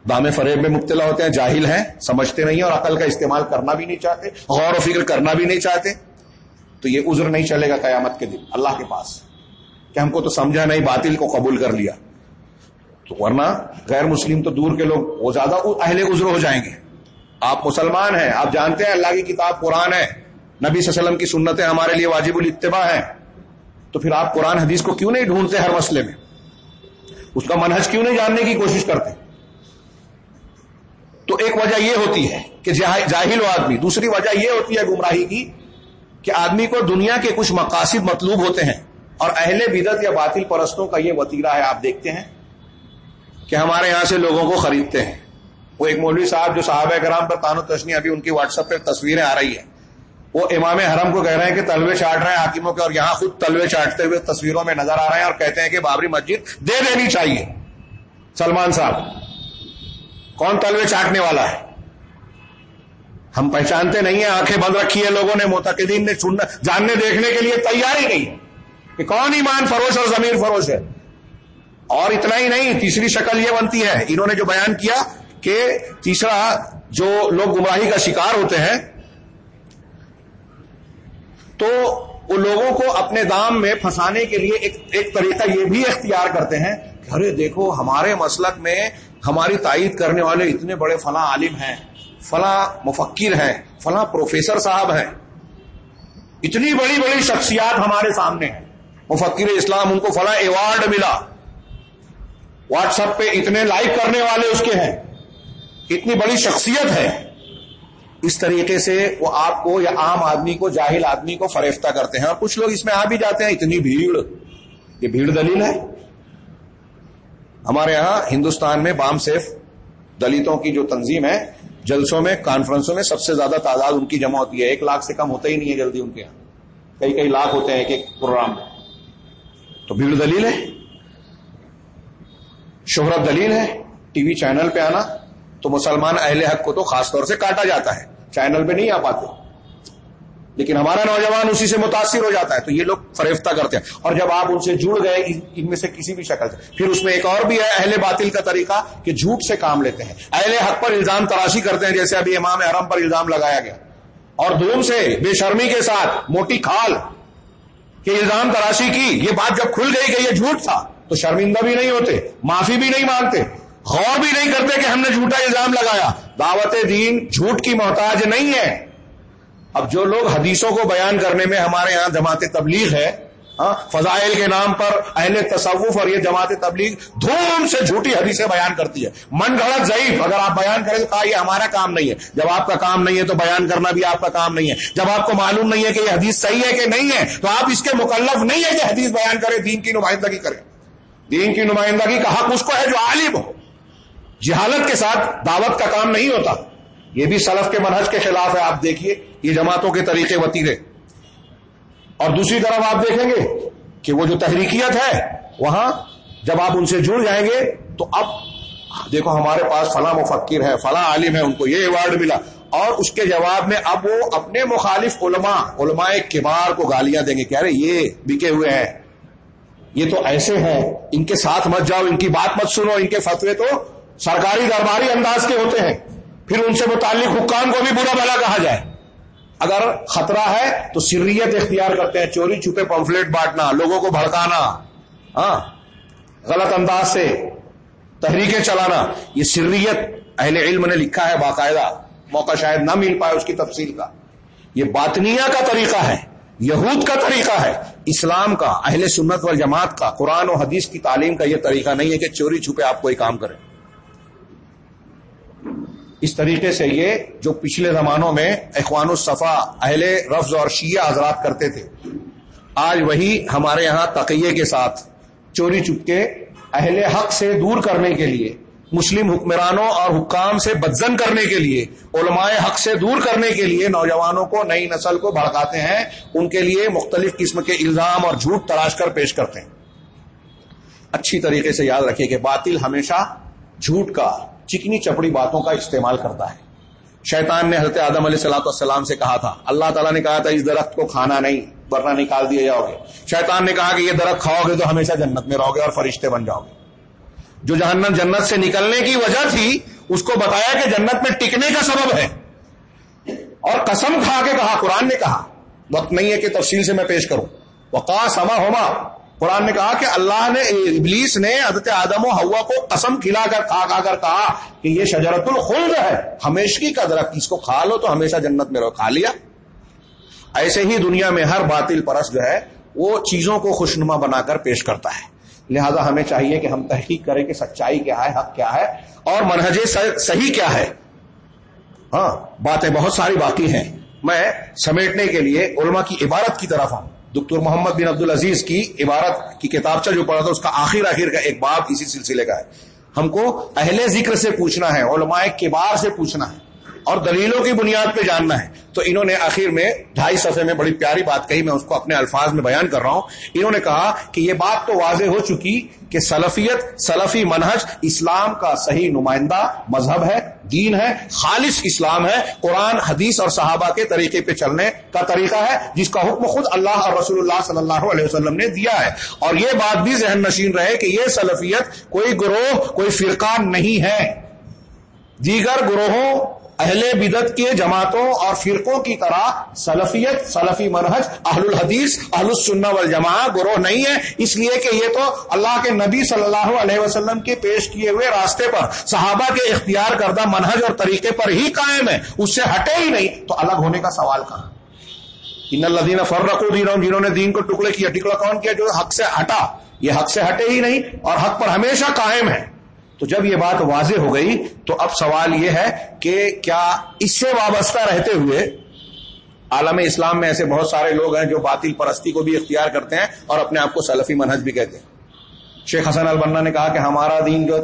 دام فریب میں مبتلا ہوتے ہیں، جاہل ہیں، سمجھتے نہیں اور عقل کا استعمال کرنا بھی نہیں چاہتے، غور و فکر کرنا بھی نہیں چاہتے۔ تو یہ عذر نہیں چلے گا قیامت کے دن، اللہ کے پاس۔ کہ ہم کو تو سمجھا نہیں، باطل کو قبول کر لیا۔ تو ورنہ غیر مسلم تو دور کے لوگ، وہ زیادہ اہل عذر ہو جائیں گے۔ آپ مسلمان ہیں، آپ جانتے ہیں اللہ کی کتاب قرآن ہے۔ نبی صلی اللہ علیہ وسلم کی سنتیں ہمارے لیے واجب الاتباع ہیں۔ تو پھر آپ قرآن حدیث کو کیوں نہیں ڈھونڈتے ہر مسئلے میں؟ اس کا منہج کیوں نہیں جاننے کی کوشش کرتے؟ تو ایک وجہ یہ ہوتی ہے کہ جاہل و آدمی، دوسری وجہ یہ ہوتی ہے گمراہی کی کہ آدمی کو دنیا کے کچھ مقاصد مطلوب ہوتے ہیں اور اہل بدت یا باطل پرستوں کا یہ وطیرہ ہے، آپ دیکھتے ہیں کہ ہمارے یہاں سے لوگوں کو خریدتے ہیں۔ وہ ایک مولوی صاحب جو صحابہ کرام پر تانو تشنی، ابھی ان کی واٹس ایپ پہ تصویریں آ رہی ہیں۔ وہ امام حرم کو کہہ رہے ہیں کہ تلوے چاٹ رہے ہیں حاکموں کے اور یہاں خود تلوے چاٹتے ہوئے تصویروں میں نظر آ رہے ہیں اور کہتے ہیں کہ بابری مسجد دے دینی چاہیے۔ سلمان صاحب، کون تلوے چاٹنے والا ہے؟ ہم پہچانتے نہیں ہیں، آنکھیں بند رکھی ہے لوگوں نے موتقدین نے سننا جاننے دیکھنے کے لیے تیار ہی نہیں۔ کہ کون ایمان فروش اور ضمیر فروش ہے؟ اور اتنا ہی نہیں، تیسری شکل یہ بنتی ہے۔ انہوں نے جو بیان کیا کہ تیسرا جو لوگ گمراہی کا شکار ہوتے ہیں تو وہ لوگوں کو اپنے دام میں پھنسانے کے لیے ایک ایک طریقہ یہ بھی اختیار کرتے ہیں کہ ارے دیکھو ہمارے مسلک میں ہماری تائید کرنے والے اتنے بڑے فلاں عالم ہیں، فلاں مفکر ہیں، فلاں پروفیسر صاحب ہیں۔ اتنی بڑی بڑی شخصیات ہمارے سامنے ہیں۔ مفکر اسلام ان کو فلاں ایوارڈ ملا۔ واٹس ایپ پہ اتنے لائک کرنے والے اس کے ہیں۔ اتنی بڑی شخصیت ہے۔ اس طریقے سے وہ آپ کو یا عام آدمی کو، جاہل آدمی کو فریفتہ کرتے ہیں۔ اور کچھ لوگ اس میں آ بھی جاتے ہیں، اتنی بھیڑ۔ یہ بھیڑ دلیل ہے؟ ہمارے یہاں ہندوستان میں بام سیف دلتوں کی جو تنظیم ہے، جلسوں میں، کانفرنسوں میں سب سے زیادہ تعداد ان کی جمع ہوتی ہے۔ ایک لاکھ سے کم ہوتا ہی نہیں ہے جلدی ان کے یہاں۔ کئی کئی لاکھ ہوتے ہیں ایک ایک پروگرام میں۔ تو بھیڑ دلیل ہے؟ شہرت دلیل ہے؟ ٹی وی چینل پہ آنا۔ تو مسلمان اہل حق کو تو خاص طور سے کاٹا جاتا ہے۔ چینل پہ نہیں آ پاتے۔ لیکن ہمارا نوجوان اسی سے متاثر ہو جاتا ہے۔ تو یہ لوگ فریفتہ کرتے ہیں۔ اور جب آپ ان سے جڑ گئے، ان میں سے کسی بھی شکل سے۔ پھر اس میں ایک اور بھی ہے، اہل باطل کا طریقہ کہ جھوٹ سے کام لیتے ہیں۔ اہل حق پر الزام تراشی کرتے ہیں، جیسے ابھی امام حرم پر الزام لگایا گیا۔ اور دوم سے، بے شرمی کے ساتھ، موٹی کھال کہ الزام تراشی کی۔ یہ بات جب کھل گئی کہ یہ جھوٹ تھا، تو شرمندہ بھی نہیں ہوتے، معافی بھی نہیں مانگتے۔ غور بھی نہیں کرتے کہ ہم نے جھوٹا الزام لگایا۔ دعوت دین جھوٹ کی محتاج نہیں ہے۔ اب جو لوگ حدیثوں کو بیان کرنے میں ہمارے یہاں جماعت تبلیغ ہے ہاں، فضائل کے نام پر اہل تصوف اور یہ جماعت تبلیغ دھوم سے جھوٹی حدیثیں بیان کرتی ہے۔ من گھڑت ضعیف، اگر آپ بیان کریں تو کہا یہ ہمارا کام نہیں ہے۔ جب آپ کا کام نہیں ہے تو بیان کرنا بھی آپ کا کام نہیں ہے۔ جب آپ کو معلوم نہیں ہے کہ یہ حدیث صحیح ہے کہ نہیں ہے، تو آپ اس کے مکلف نہیں ہے کہ حدیث بیان کرے دین کی نمائندگی کرے دین کی نمائندگی کا حق اس کو ہے جو عالم ہو۔ جہالت کے ساتھ دعوت کا کام نہیں ہوتا۔ یہ بھی سلف کے منہج کے خلاف ہے، آپ دیکھیے، یہ جماعتوں کے طریقے وتیرے اور دوسری طرف آپ دیکھیں گے کہ وہ جو تحریکیت ہے، وہاں جب آپ ان سے جڑ جائیں گے تو اب دیکھو ہمارے پاس فلاں مفکر ہے، فلاں عالم ہے، ان کو یہ ایوارڈ ملا۔ اور اس کے جواب میں اب وہ اپنے مخالف علماء علماء کبار کو گالیاں دیں گے کہہ رہے یہ بکے ہوئے ہیں۔ یہ تو ایسے ہیں، ان کے ساتھ مت جاؤ، ان کی بات مت سنو، ان کے فتوے تو سرکاری درباری انداز کے ہوتے ہیں، پھر ان سے متعلق حکام کو بھی برا بھلا کہا جائے۔ اگر خطرہ ہے تو سریت اختیار کرتے ہیں، چوری، چھپے پمفلیٹ بانٹنا، لوگوں کو بھڑکانا ہاں غلط انداز سے تحریکیں چلانا، یہ سریت اہل علم نے لکھا ہے باقاعدہ، موقع شاید نہ مل پائے اس کی تفصیل کا۔ یہ باطنیہ کا طریقہ ہے، یہود کا طریقہ ہے، اسلام کا، اہل سنت و جماعت کا، قرآن و حدیث کی تعلیم کا یہ طریقہ نہیں ہے کہ چوری چھپے آپ کوئی کام کریں۔ اس طریقے سے یہ جو پچھلے زمانوں میں اخوان الصفا، اہل رفظ اور شیعہ حضرات کرتے تھے، آج وہی ہمارے یہاں تقیے کے ساتھ چوری چپکے اہل حق سے دور کرنے کے لیے، مسلم حکمرانوں اور حکام سے بدزن کرنے کے لیے، علماء حق سے دور کرنے کے لیے نوجوانوں کو، نئی نسل کو بھڑکاتے ہیں، ان کے لیے مختلف قسم کے الزام اور جھوٹ تلاش کر پیش کرتے ہیں۔ اچھی طریقے سے یاد رکھیں کہ باطل ہمیشہ جھوٹ کا چکنی چپڑی باتوں کا استعمال کرتا ہے۔ شیطان نے حضرت آدم علیہ سلاۃ والسلام سے کہا تھا، اللہ تعالیٰ نے کہا تھا، اس درخت کو کھانا نہیں، ورنہ نکال دیا جاؤ گے۔ شیطان نے کہا کہ یہ درخت کھاؤ گے تو ہمیشہ جنت میں رہو گے اور فرشتے بن جاؤ گے۔ جو جہنم جنت سے نکلنے کی وجہ تھی، اس کو بتایا کہ جنت میں ٹکنے کا سبب ہے۔ اور قسم کھا کے کہا، قرآن نے کہا، وقت نہیں ہے کہ تفصیل سے میں پیش کروں۔ وقا سما ہوما قرآن نے کہا کہ اللہ نے ابلیس نے حضرت آدم و ہوا کو قسم کھلا کر کھا کھا کر کہا کہ یہ شجرت الخلد ہے ہمیشگی کا درخت اس کو کھا لو تو ہمیشہ جنت میں رہو۔ کھا لیا۔ ایسے ہی دنیا میں ہر باطل پرس جو ہے، وہ چیزوں کو خوشنما بنا کر پیش کرتا ہے۔ لہذا ہمیں چاہیے کہ ہم تحقیق کریں کہ سچائی کیا ہے، حق کیا ہے، اور منہج صحیح کیا ہے۔ ہاں باتیں بہت ساری باقی ہیں۔ میں سمیٹنے کے لیے علماء کی عبارت کی طرف ہوں دکتور محمد بن عبد العزیز کی عبارت کی کتابچہ جو پڑھا تھا، اس کا آخر آخر کا ایک باب اسی سلسلے کا ہے۔ ہم کو اہل ذکر سے پوچھنا ہے، علماء کبار سے پوچھنا ہے۔ اور دلیلوں کی بنیاد پہ جاننا ہے۔ تو انہوں نے آخر میں ڈھائی صفحے میں بڑی پیاری بات کہی، میں اس کو اپنے الفاظ میں بیان کر رہا ہوں۔ انہوں نے کہا کہ یہ بات تو واضح ہو چکی کہ سلفیت، سلفی منہج اسلام کا صحیح نمائندہ مذہب ہے، دین ہے، خالص اسلام ہے۔ قرآن، حدیث اور صحابہ کے طریقے پہ چلنے کا طریقہ ہے، جس کا حکم خود اللہ اور رسول اللہ صلی اللہ علیہ وسلم نے دیا ہے۔ اور یہ بات بھی ذہن نشین رہے کہ یہ سلفیت کوئی گروہ، کوئی فرقہ نہیں ہے۔ دیگر گروہوں اہل بدت کے جماعتوں اور فرقوں کی طرح سلفیت، سلفی منہج، اہل الحدیث، اہل السنہ والجماع گروہ نہیں ہے۔ اس لیے کہ یہ تو اللہ کے نبی صلی اللہ علیہ وسلم کے پیش کیے ہوئے راستے پر صحابہ کے اختیار کردہ منہج اور طریقے پر ہی قائم ہے۔ اس سے ہٹے ہی نہیں۔ تو الگ ہونے کا سوال کہاں؟ ان الدین فرق دین جنہوں نے دین کو ٹکڑے کیا، ٹکڑا کون کیا؟ جو حق سے ہٹا۔ یہ حق سے ہٹے ہی نہیں اور حق پر ہمیشہ قائم ہے۔ تو جب یہ بات واضح ہو گئی تو اب سوال یہ ہے کہ کیا اس سے وابستہ رہتے ہوئے عالم اسلام میں ایسے بہت سارے لوگ ہیں جو باطل پرستی کو بھی اختیار کرتے ہیں اور اپنے آپ کو سلفی منہج بھی کہتے ہیں؟ شیخ حسن البنا نے کہا کہ ہمارا دین جو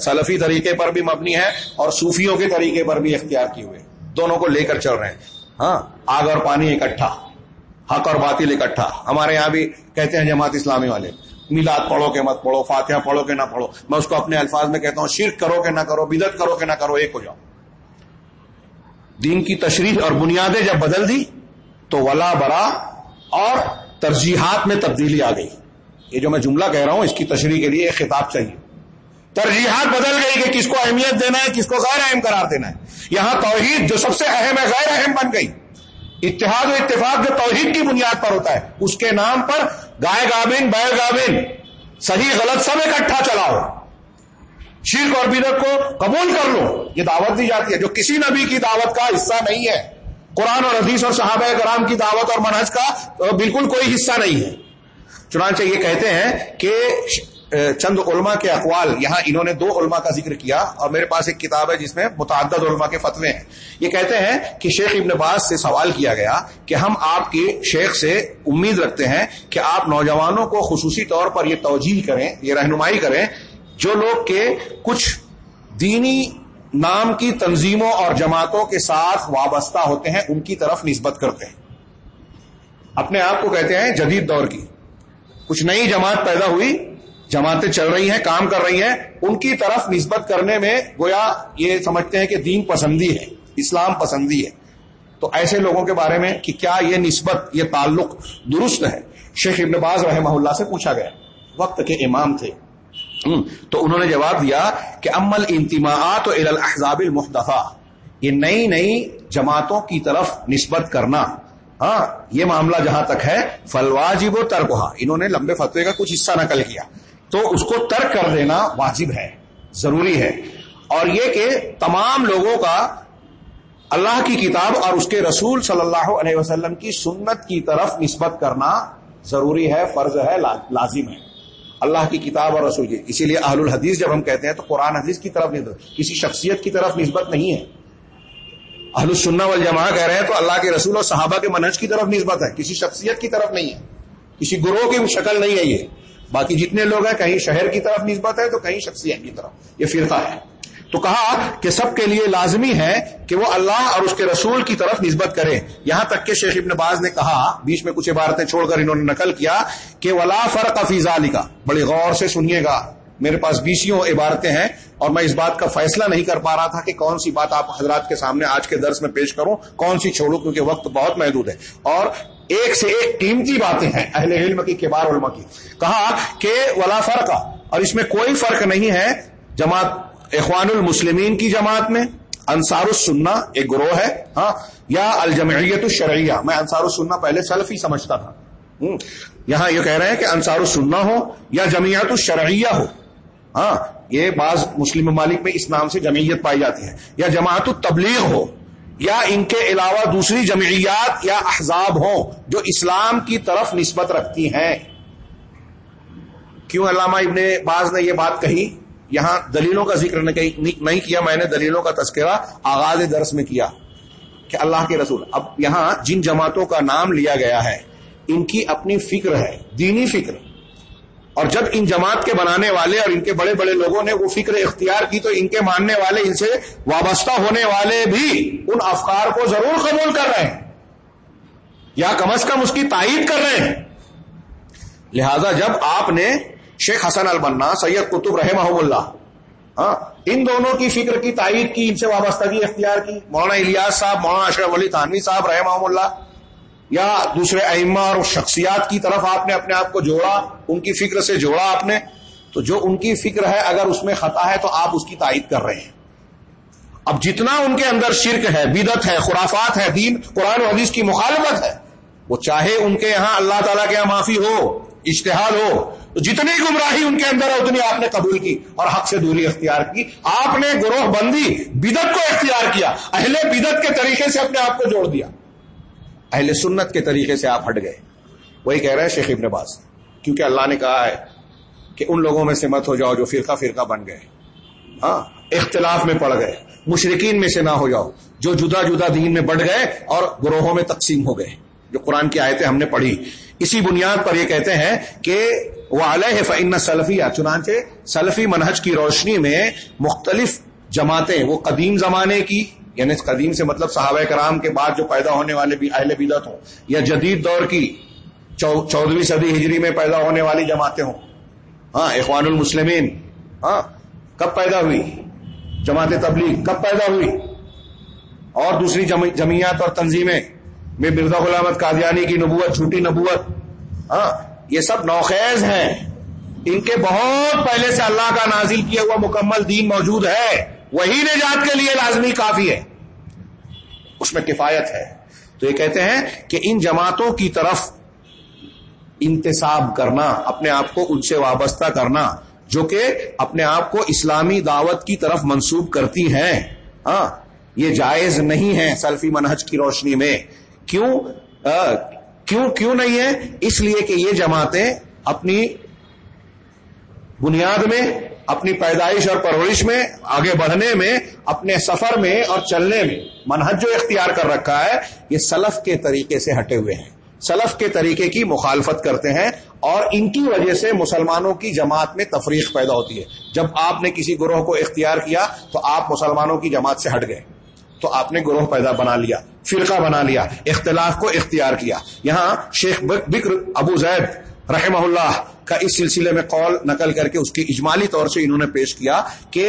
سلفی طریقے پر بھی مبنی ہے اور صوفیوں کے طریقے پر بھی اختیار کیے ہوئے دونوں کو لے کر چل رہے ہیں۔ ہاں آگ اور پانی اکٹھا، حق اور باطل اکٹھا۔ ہمارے یہاں بھی کہتے ہیں جماعت اسلامی والے۔ میلاد پڑھو کہ مت پڑھو، فاتحہ پڑھو کہ نہ پڑھو۔ میں اس کو اپنے الفاظ میں کہتا ہوں، شرک کرو کہ نہ کرو بدت کرو کہ نہ کرو، ایک ہو جاؤ۔ دین کی تشریح اور بنیادیں جب بدل دی تو ولا برا اور ترجیحات میں تبدیلی آ گئی۔ یہ جو میں جملہ کہہ رہا ہوں، اس کی تشریح کے لیے ایک خطاب چاہیے۔ ترجیحات بدل گئی کہ کس کو اہمیت دینا ہے، کس کو غیر اہم قرار دینا ہے۔ یہاں توحید جو سب سے اہم ہے، غیر اہم بن گئی۔ اتحاد و اتفاق جو توحید کی بنیاد پر ہوتا ہے، اس کے نام پر گائے گابن بیل گابن صحیح، غلط، سب اکٹھا چلاؤ۔ شرک اور بدت کو قبول کر لو، یہ دعوت دی جاتی ہے۔ جو کسی نبی کی دعوت کا حصہ نہیں ہے، قرآن اور حدیث اور صحابہ کرام کی دعوت اور منہج کا بالکل کوئی حصہ نہیں ہے۔ چنانچہ یہ کہتے ہیں کہ چند علماء کے اقوال، یہاں انہوں نے دو علماء کا ذکر کیا اور میرے پاس ایک کتاب ہے جس میں متعدد علماء کے فتوے ہیں۔ یہ کہتے ہیں کہ شیخ ابن باز سے سوال کیا گیا کہ ہم آپ کے شیخ سے امید رکھتے ہیں کہ آپ نوجوانوں کو خصوصی طور پر یہ توجہ کریں، یہ رہنمائی کریں، جو لوگ کے کچھ دینی نام کی تنظیموں اور جماعتوں کے ساتھ وابستہ ہوتے ہیں، ان کی طرف نسبت کرتے ہیں۔ اپنے آپ کو کہتے ہیں جدید دور کی۔ کچھ نئی جماعت پیدا ہوئی جماعتیں چل رہی ہیں، کام کر رہی ہیں، ان کی طرف نسبت کرنے میں گویا یہ سمجھتے ہیں کہ دین پسندی ہے، اسلام پسندی ہے۔ تو ایسے لوگوں کے بارے میں کہ کیا یہ نسبت، یہ تعلق درست ہے؟ شیخ ابن باز رحمہ اللہ سے پوچھا گیا۔ وقت کے امام تھے۔ تو انہوں نے جواب دیا کہ امل انتماعات و الاحزاب المحدفہ یہ نئی نئی جماعتوں کی طرف نسبت کرنا۔ ہاں یہ معاملہ جہاں تک ہے فلواجب و ترکہ انہوں نے لمبے فتوے کا کچھ حصہ نقل کیا۔ تو اس کو ترک کر دینا واجب ہے، ضروری ہے۔ اور یہ کہ تمام لوگوں کا اللہ کی کتاب اور اس کے رسول صلی اللہ علیہ وسلم کی سنت کی طرف نسبت کرنا ضروری ہے، فرض ہے لازم ہے۔ اللہ کی کتاب اور رسول کی، اسی لیے اہل الحدیث جب ہم کہتے ہیں تو قرآن حدیث کی طرف نہیں کسی شخصیت کی طرف نسبت نہیں ہے۔ اہل السنہ والجماع کہہ رہے ہیں تو اللہ کے رسول اور صحابہ کے منہج کی طرف نسبت ہے، کسی شخصیت کی طرف نہیں ہے۔ کسی گروہ کی شکل نہیں ہے یہ۔ باقی جتنے لوگ ہیں، کہیں شہر کی طرف نسبت ہے تو کہیں شخصیت کی طرف، یہ فرقہ ہے۔ تو کہا کہ سب کے لیے لازمی ہے کہ وہ اللہ اور اس کے رسول کی طرف نسبت کرے۔ یہاں تک کہ شیخ ابن باز نے کہا، بیچ میں کچھ عبارتیں چھوڑ کر انہوں نے نقل کیا کہ ولا فرق فیضا لکھا بڑی غور سے سنیے گا۔ میرے پاس بیسوں عبارتیں ہیں اور میں اس بات کا فیصلہ نہیں کر پا رہا تھا کہ کون سی بات آپ حضرات کے سامنے آج کے درس میں پیش کروں، کون سی چھوڑوں، کیونکہ وقت بہت محدود ہے۔ اور ایک سے ایک قیمتی باتیں ہیں اہل علم کی کبار علماء کی۔ کہا کہ ولا فرق، اور اس میں کوئی فرق نہیں ہے۔ جماعت اخوان المسلمین کی جماعت میں، انصار السنہ ایک گروہ ہے ہاں یا الجمعیت الشرعیہ۔ میں انصار السنہ پہلے سلف ہی سمجھتا تھا۔ یہاں یہ کہہ رہے ہیں کہ انصار السنہ ہو یا جمعیت الشرعیہ ہو۔ ہاں یہ بعض مسلم ممالک میں اس نام سے جمعیت پائی جاتی ہے۔ یا جماعت التبلیغ ہو۔ یا ان کے علاوہ دوسری جمعیات یا احزاب ہوں جو اسلام کی طرف نسبت رکھتی ہیں۔ کیوں علامہ ابن باز نے یہ بات کہی؟ یہاں دلیلوں کا ذکر نہیں کیا، میں نے دلیلوں کا تذکرہ آغاز درس میں کیا کہ اللہ کے رسول۔ اب یہاں جن جماعتوں کا نام لیا گیا ہے، ان کی اپنی فکر ہے، دینی فکر۔ اور جب ان جماعت کے بنانے والے اور ان کے بڑے بڑے لوگوں نے وہ فکر اختیار کی تو ان کے ماننے والے، ان سے وابستہ ہونے والے بھی ان افکار کو ضرور قبول کر رہے ہیں یا کم از کم اس کی تائید کر رہے ہیں۔ لہذا جب آپ نے شیخ حسن البنا، سید قطب رحمہ اللہ ہاں ان دونوں کی فکر کی تائید کی، ان سے وابستگی اختیار کی، مولانا الیاس صاحب، مولانا اشرف علی تھانوی صاحب رحمہ اللہ یا دوسرے ائمہ اور شخصیات کی طرف آپ نے اپنے آپ کو جوڑا، ان کی فکر سے جوڑا آپ نے، تو جو ان کی فکر ہے، اگر اس میں خطا ہے تو آپ اس کی تائید کر رہے ہیں۔ اب جتنا ان کے اندر شرک ہے بدت ہے، خرافات ہے، دین، قرآن و حدیث کی مخالفت ہے، وہ چاہے ان کے یہاں اللہ تعالیٰ کے یہاں معافی ہو اشتہار ہو، تو جتنی گمراہی ان کے اندر ہے، اتنی آپ نے قبول کی اور حق سے دوری اختیار کی۔ آپ نے گروہ بندی بدت کو اختیار کیا، اہل بدت کے طریقے سے اپنے آپ کو جوڑ دیا۔ اہل سنت کے طریقے سے آپ ہٹ گئے۔ وہی کہہ رہے ہیں شیخ ابن باز، کیونکہ اللہ نے کہا ہے کہ ان لوگوں میں سے مت ہو جاؤ جو فرقہ فرقہ بن گئے۔ ہاں اختلاف میں پڑ گئے۔ مشرقین میں سے نہ ہو جاؤ، جو جدا جدا دین میں بڑھ گئے اور گروہوں میں تقسیم ہو گئے۔ جو قرآن کی آیتیں ہم نے پڑھی۔ اسی بنیاد پر یہ کہتے ہیں کہ وہ علیہ فن سلفیہ چنانچہ سلفی منہج کی روشنی میں مختلف جماعتیں، وہ قدیم زمانے کی یعنی اس قدیم سے مطلب صحابہ کرام کے بعد جو پیدا ہونے والے بھی اہل بدت ہوں یا جدید دور کی چودہویں صدی ہجری میں پیدا ہونے والی جماعتیں ہوں۔ ہاں اخوان المسلمین ہاں کب پیدا ہوئی؟ جماعت تبلیغ، کب پیدا ہوئی؟ اور دوسری جمعیات اور تنظیمیں، میں مرزا غلامت قادیانی کی نبوت، جھوٹی نبوت ہاں یہ سب نوخیز ہیں۔ ان کے بہت پہلے سے اللہ کا نازل کیا ہوا مکمل دین موجود ہے۔ وہی نجات کے لیے لازمی کافی ہے۔ اس میں کفایت ہے۔ تو یہ کہتے ہیں کہ ان جماعتوں کی طرف انتصاب کرنا، اپنے آپ کو ان سے وابستہ کرنا، جو کہ اپنے آپ کو اسلامی دعوت کی طرف منسوب کرتی ہیں۔ ہاں یہ جائز نہیں ہے سلفی منہج کی روشنی میں۔ کیوں؟ کیوں کیوں نہیں ہے؟ اس لیے کہ یہ جماعتیں اپنی بنیاد میں اپنی پیدائش اور پرورش میں، آگے بڑھنے میں، اپنے سفر میں اور چلنے میں۔ منہج جو اختیار کر رکھا ہے، یہ سلف کے طریقے سے ہٹے ہوئے ہیں۔ سلف کے طریقے کی مخالفت کرتے ہیں اور ان کی وجہ سے مسلمانوں کی جماعت میں تفریق پیدا ہوتی ہے۔ جب آپ نے کسی گروہ کو اختیار کیا، تو آپ مسلمانوں کی جماعت سے ہٹ گئے۔ تو آپ نے گروہ پیدا بنا لیا، فرقہ بنا لیا، اختلاف کو اختیار کیا۔ یہاں شیخ بکر ابو زید رحمہ اللہ کا اس سلسلے میں قول نقل کر کے اس کی اجمالی طور سے انہوں نے پیش کیا کہ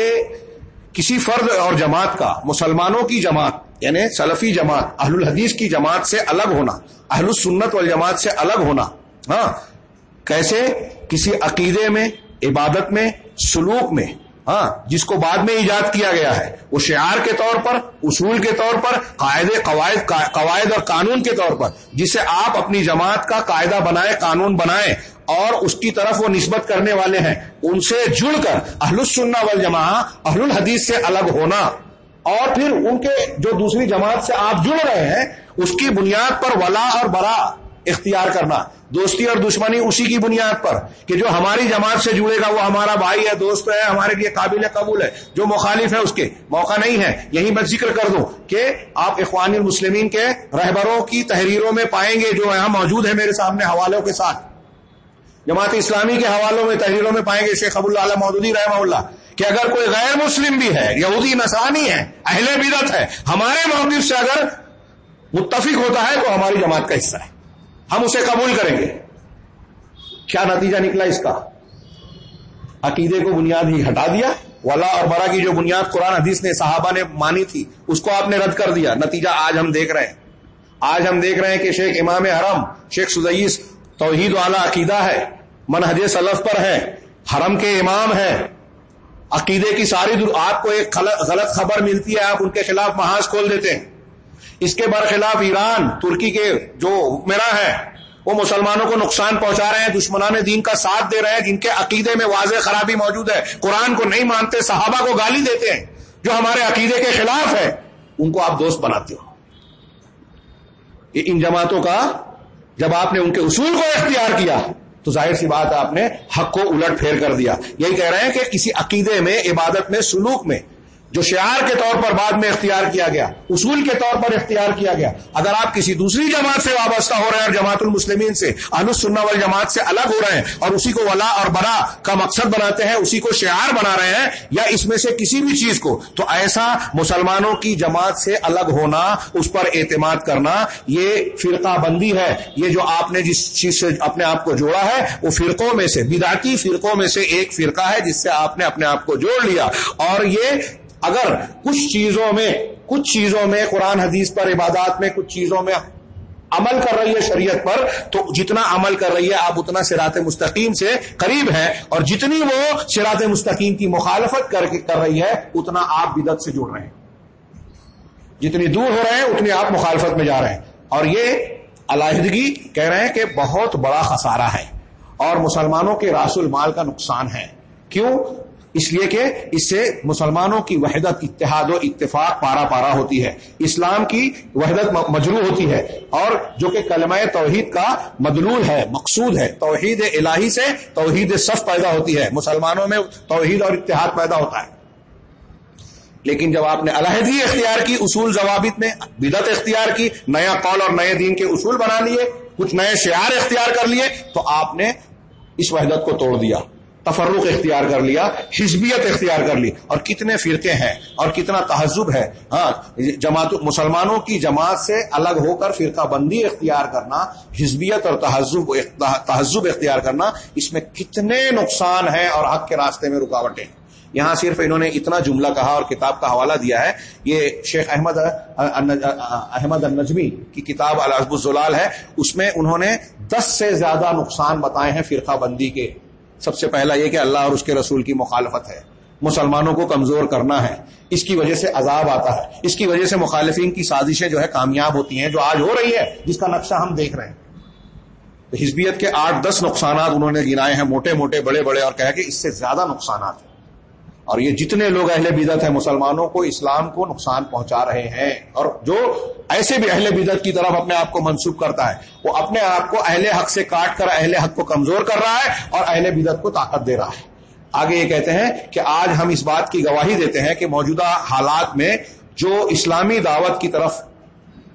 کسی فرد اور جماعت کا، مسلمانوں کی جماعت یعنی سلفی جماعت اہل الحدیث کی جماعت سے الگ ہونا اہل السنت والجماعت سے الگ ہونا ہاں کیسے؟ کسی عقیدے میں، عبادت میں، سلوک میں ہاں جس کو بعد میں ایجاد کیا گیا ہے، وہ شعار کے طور پر، اصول کے طور پر، قاعدے، قواعد قواعد اور قانون کے طور پر، جسے آپ اپنی جماعت کا قاعدہ بنائے، قانون بنائے، اور اس کی طرف وہ نسبت کرنے والے ہیں، ان سے جڑ کر اہل السنہ والجماع اہل الحدیث سے الگ ہونا، اور پھر ان کے جو دوسری جماعت سے آپ جڑ رہے ہیں، اس کی بنیاد پر ولا اور برا۔ اختیار کرنا، دوستی اور دشمنی اسی کی بنیاد پر کہ جو ہماری جماعت سے جڑے گا، وہ ہمارا بھائی ہے، دوست ہے، ہمارے لیے قابل قبول ہے، جو مخالف ہے اس کے، موقع نہیں ہے۔ یہی میں ذکر کر دوں کہ آپ اخوان المسلمین کے رہبروں کی تحریروں میں پائیں گے، جو یہاں موجود ہے میرے سامنے حوالوں کے ساتھ۔ جماعت اسلامی کے حوالوں میں، تحریروں میں پائیں گے شیخ ابو اللہ مودودی رحمہ اللہ کہ اگر کوئی غیر مسلم بھی ہے، یہودی نسانی ہے، اہل بدت ہے، ہمارے موقف سے اگر متفق ہوتا ہے، تو ہماری جماعت کا حصہ ہے۔ ہم اسے قبول کریں گے۔ کیا نتیجہ نکلا اس کا؟ عقیدے کو بنیاد ہی ہٹا دیا۔ ولا اور برا کی جو بنیاد قرآن حدیث نے صحابہ نے مانی تھی، اس کو آپ نے رد کر دیا۔ نتیجہ آج ہم دیکھ رہے ہیں۔ آج ہم دیکھ رہے ہیں کہ شیخ امام حرم، شیخ سدیس توحید والا عقیدہ ہے، منہج سلف پر ہے، حرم کے امام ہے عقیدے کی ساری دور آپ کو ایک غلط خبر ملتی ہے، آپ ان کے خلاف محاذ کھول دیتے ہیں۔ اس کے برخلاف ایران، ترکی کے جو حکمراں ہیں وہ مسلمانوں کو نقصان پہنچا رہے ہیں، دشمنان دین کا ساتھ دے رہے ہیں، جن کے عقیدے میں واضح خرابی موجود ہے۔ قرآن کو نہیں مانتے، صحابہ کو گالی دیتے ہیں، جو ہمارے عقیدے کے خلاف ہے، ان کو آپ دوست بناتے ہو۔ ان جماعتوں کا، جب آپ نے ان کے اصول کو اختیار کیا، تو ظاہر سی بات، آپ نے حق کو الٹ پھیر کر دیا۔ یہی کہہ رہے ہیں کہ کسی عقیدے میں، عبادت میں، سلوک میں جو شعار کے طور پر بعد میں اختیار کیا گیا، اصول کے طور پر اختیار کیا گیا، اگر آپ کسی دوسری جماعت سے وابستہ ہو رہے ہیں اور جماعت المسلمین سے انسنا وال جماعت سے الگ ہو رہے ہیں اور اسی کو ولا اور برا کا مقصد بناتے ہیں، اسی کو شعار بنا رہے ہیں یا اس میں سے کسی بھی چیز کو، تو ایسا مسلمانوں کی جماعت سے الگ ہونا، اس پر اعتماد کرنا، یہ فرقہ بندی ہے۔ یہ جو آپ نے جس چیز سے اپنے آپ کو جوڑا ہے، وہ فرقوں میں سے بداتی فرقوں میں سے ایک فرقہ ہے جس سے آپ نے اپنے آپ کو جوڑ لیا۔ اور یہ اگر کچھ چیزوں میں، کچھ چیزوں میں قرآن حدیث پر، عبادات میں کچھ چیزوں میں عمل کر رہی ہے شریعت پر، تو جتنا عمل کر رہی ہے، آپ اتنا سرات مستقیم سے قریب ہے اور جتنی وہ سرات مستقیم کی مخالفت کر کے کر رہی ہے، اتنا آپ بدت سے جڑ رہے ہیں۔ جتنی دور ہو رہے ہیں، اتنی آپ مخالفت میں جا رہے ہیں۔ اور یہ علیحدگی کہہ رہے ہیں کہ بہت بڑا خسارہ ہے، اور مسلمانوں کے راس المال کا نقصان ہے۔ کیوں؟ اس لیے کہ اس سے مسلمانوں کی وحدت اتحاد و اتفاق پارا پارا ہوتی ہے۔ اسلام کی وحدت مجرو ہوتی ہے۔ اور جو کہ کلمہ توحید کا مدلول ہے، مقصود ہے۔ توحید الہی سے توحید صف پیدا ہوتی ہے۔ مسلمانوں میں توحید اور اتحاد پیدا ہوتا ہے۔ لیکن جب آپ نے علیحدگی اختیار کی، اصول ضوابط میں بدت اختیار کی، نیا قول اور نئے دین کے اصول بنا لیے، کچھ نئے شعار اختیار کر لیے، تو آپ نے اس وحدت کو توڑ دیا۔ تفرق اختیار کر لیا، حزبیت اختیار کر لی۔ اور کتنے فرقے ہیں اور کتنا تہذب ہے۔ ہاں جماعت، مسلمانوں کی جماعت سے الگ ہو کر فرقہ بندی اختیار کرنا، حزبیت اور تہذب تہذب اختیار کرنا، اس میں کتنے نقصان ہیں اور حق کے راستے میں رکاوٹیں یہاں صرف انہوں نے اتنا جملہ کہا اور کتاب کا حوالہ دیا ہے۔ یہ شیخ احمد احمد النجمی کی کتاب الحب الزلال ہے۔ اس میں انہوں نے دس سے زیادہ نقصان بتائے ہیں فرقہ بندی کے۔ سب سے پہلا یہ کہ اللہ اور اس کے رسول کی مخالفت ہے۔ مسلمانوں کو کمزور کرنا ہے۔ اس کی وجہ سے عذاب آتا ہے۔ اس کی وجہ سے مخالفین کی سازشیں جو ہے کامیاب ہوتی ہیں، جو آج ہو رہی ہے، جس کا نقشہ ہم دیکھ رہے ہیں۔ تو حزبیت کے آٹھ دس نقصانات انہوں نے گنائے ہیں، موٹے موٹے، بڑے بڑے، اور کہا کہ اس سے زیادہ نقصانات ہیں۔ اور یہ جتنے لوگ اہل بدت ہیں مسلمانوں کو اسلام کو نقصان پہنچا رہے ہیں اور جو ایسے بھی اہل بدت کی طرف اپنے آپ کو منسوخ کرتا ہے، وہ اپنے آپ کو اہل حق سے کاٹ کر اہل حق کو کمزور کر رہا ہے اور اہل بدت کو طاقت دے رہا ہے۔ آگے یہ کہتے ہیں کہ آج ہم اس بات کی گواہی دیتے ہیں کہ موجودہ حالات میں جو اسلامی دعوت کی طرف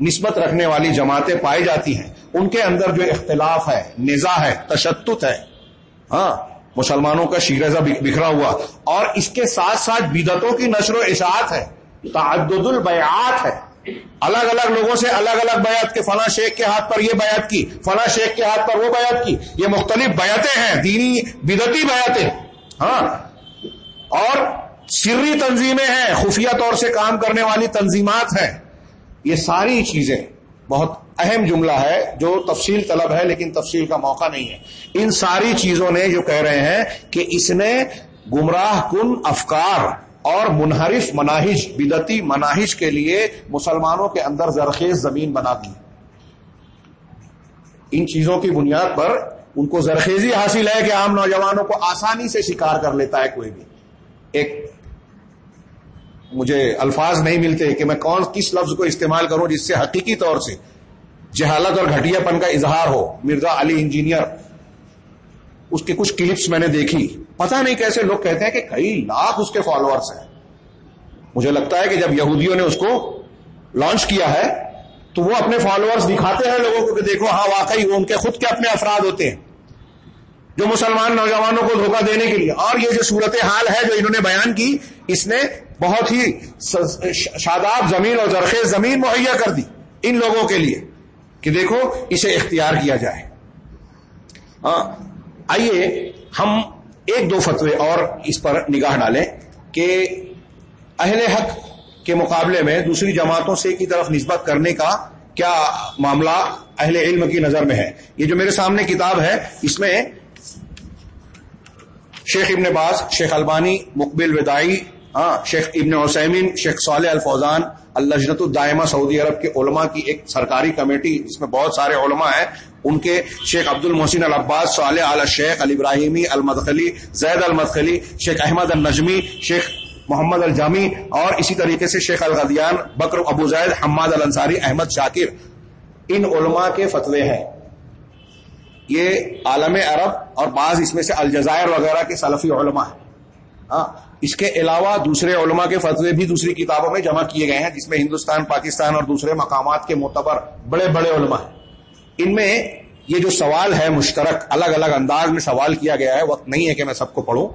نسبت رکھنے والی جماعتیں پائی جاتی ہیں، ان کے اندر جو اختلاف ہے نظا ہے، تشدد ہے ہاں مسلمانوں کا شیرزہ بکھرا ہوا۔ اور اس کے ساتھ ساتھ بدتوں کی نشر و اشاعت ہے۔ تعدد البیات ہے۔ الگ الگ لوگوں سے الگ الگ بیعت کے، فلاں شیخ کے ہاتھ پر یہ بیعت کی، فلاں شیخ کے ہاتھ پر وہ بیعت کی۔ یہ مختلف بیعتیں ہیں، دینی بدتی بیعتیں۔ ہاں۔ اور سری تنظیمیں ہیں، خفیہ طور سے کام کرنے والی تنظیمات ہیں۔ یہ ساری چیزیں بہت اہم جملہ ہے جو تفصیل طلب ہے لیکن تفصیل کا موقع نہیں ہے۔ ان ساری چیزوں نے جو کہہ رہے ہیں کہ اس نے گمراہ کن افکار اور منحرف مناہج بدتی مناہج کے لیے مسلمانوں کے اندر زرخیز زمین بنا دی۔ ان چیزوں کی بنیاد پر ان کو زرخیزی حاصل ہے کہ عام نوجوانوں کو آسانی سے شکار کر لیتا ہے کوئی بھی۔ ایک مجھے الفاظ نہیں ملتے کہ میں کون کس لفظ کو استعمال کروں جس سے حقیقی طور سے جہالت اور گھٹیا پن کا اظہار ہو، مرزا علی انجینئر۔ اس کی کچھ کلپس میں نے دیکھی۔ پتہ نہیں کیسے لوگ کہتے ہیں کہ کئی لاکھ اس کے فالوورس ہیں۔ مجھے لگتا ہے کہ جب یہودیوں نے اس کو لانچ کیا ہے، تو وہ اپنے فالوورس دکھاتے ہیں لوگوں کو کہ دیکھو ہاں واقعی وہ ان کے خود کے اپنے افراد ہوتے ہیں۔ جو مسلمان نوجوانوں کو دھوکہ دینے کے لیے۔ اور یہ جو صورت حال ہے جو انہوں نے بیان کی، اس نے بہت ہی شاداب زمین اور زرخیز زمین مہیا کر دی ان لوگوں کے لیے۔ کہ دیکھو اسے اختیار کیا جائے۔ ہاں، آئیے ہم ایک دو فتوے اور اس پر نگاہ ڈالیں کہ اہل حق کے مقابلے میں دوسری جماعتوں سے کی طرف نسبت کرنے کا کیا معاملہ اہل علم کی نظر میں ہے۔ یہ جو میرے سامنے کتاب ہے، اس میں شیخ ابن باز، شیخ البانی، مقبل ودائی ہاں شیخ ابن حسین شیخ صالح الفوزان الجنت الدائمہ سعودی عرب کے علماء کی ایک سرکاری کمیٹی جس میں بہت سارے علماء ہیں، ان کے شیخ عبد المحسن العباس، صالح علی شیخ علی ابراہیمی المدخلی، زید المدخلی، شیخ احمد النجمی، شیخ محمد الجامی اور اسی طریقے سے شیخ الغدیان، بکر ابو زید، حماد الانصاری، احمد شاکر، ان علماء کے فتوے ہیں۔ یہ عالم عرب اور بعض اس میں سے الجزائر وغیرہ کے سلفی علماء ہیں۔ ہاں اس کے علاوہ دوسرے علماء کے فتوے بھی دوسری کتابوں میں جمع کیے گئے ہیں، جس میں ہندوستان، پاکستان اور دوسرے مقامات کے معتبر بڑے بڑے علماء ہیں۔ ان میں یہ جو سوال ہے مشترک، الگ الگ انداز میں سوال کیا گیا ہے، وقت نہیں ہے کہ میں سب کو پڑھوں۔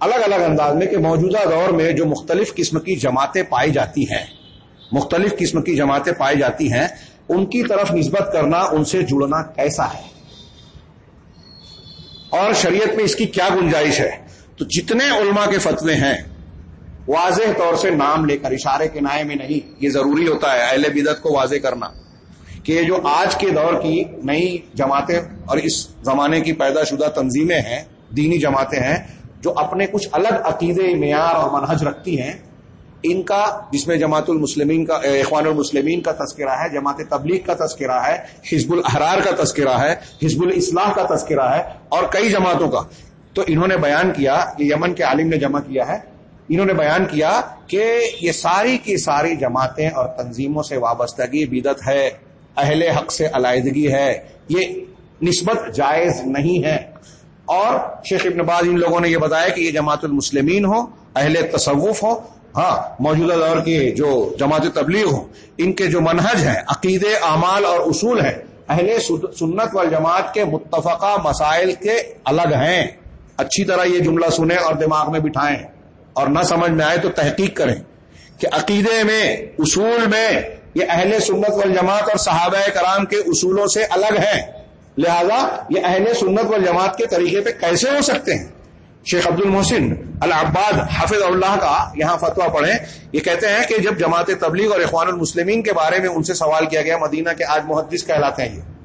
الگ الگ انداز میں کہ موجودہ دور میں جو مختلف قسم کی جماعتیں پائی جاتی ہیں، مختلف قسم کی جماعتیں پائی جاتی ہیں، ان کی طرف نسبت کرنا، ان سے جڑنا کیسا ہے؟ اور شریعت میں اس کی کیا گنجائش ہے؟ تو جتنے علماء کے فتوے ہیں، واضح طور سے نام لے کر، اشارے کے نائے میں نہیں، یہ ضروری ہوتا ہے، اہل بدت کو واضح کرنا، کہ یہ جو آج کے دور کی نئی جماعتیں اور اس زمانے کی پیدا شدہ تنظیمیں ہیں، دینی جماعتیں ہیں، جو اپنے کچھ الگ عقیدے، معیار اور منہج رکھتی ہیں، ان کا، جس میں جماعت المسلمین کا اخوان المسلمین کا تذکرہ ہے، جماعت تبلیغ کا تذکرہ ہے، حزب الحرار کا تذکرہ ہے، حزب الاصلاح کا تذکرہ ہے، اور کئی جماعتوں کا۔ تو انہوں نے بیان کیا یہ یمن کے عالم نے جمع کیا ہے۔ انہوں نے بیان کیا کہ یہ ساری کی ساری جماعتیں اور تنظیموں سے وابستگی بدت ہے۔ اہل حق سے علیحدگی ہے۔ یہ نسبت جائز نہیں ہے۔ اور شیخ ابن باز ان لوگوں نے یہ بتایا کہ یہ جماعت المسلمین ہو اہل تصوف ہو ہاں موجودہ دور کی جو جماعت تبلیغ ہوں، ان کے جو منہج ہیں، عقید اعمال اور اصول ہیں، اہل سنت والجماعت کے متفقہ مسائل کے الگ ہیں۔ اچھی طرح یہ جملہ سنیں اور دماغ میں بٹھائیں اور نہ سمجھ میں آئے تو تحقیق کریں کہ عقیدے میں، اصول میں یہ اہل سنت والجماعت اور صحابہ کرام کے اصولوں سے الگ ہیں۔ لہذا یہ اہل سنت والجماعت کے طریقے پہ کیسے ہو سکتے ہیں؟ شیخ عبد المحسن العباد حافظ اللہ کا یہاں فتوا پڑھیں۔ یہ کہتے ہیں کہ جب جماعت تبلیغ اور اخوان المسلمین کے بارے میں ان سے سوال کیا گیا، مدینہ کے آج محدث کہلاتے ہیں یہ۔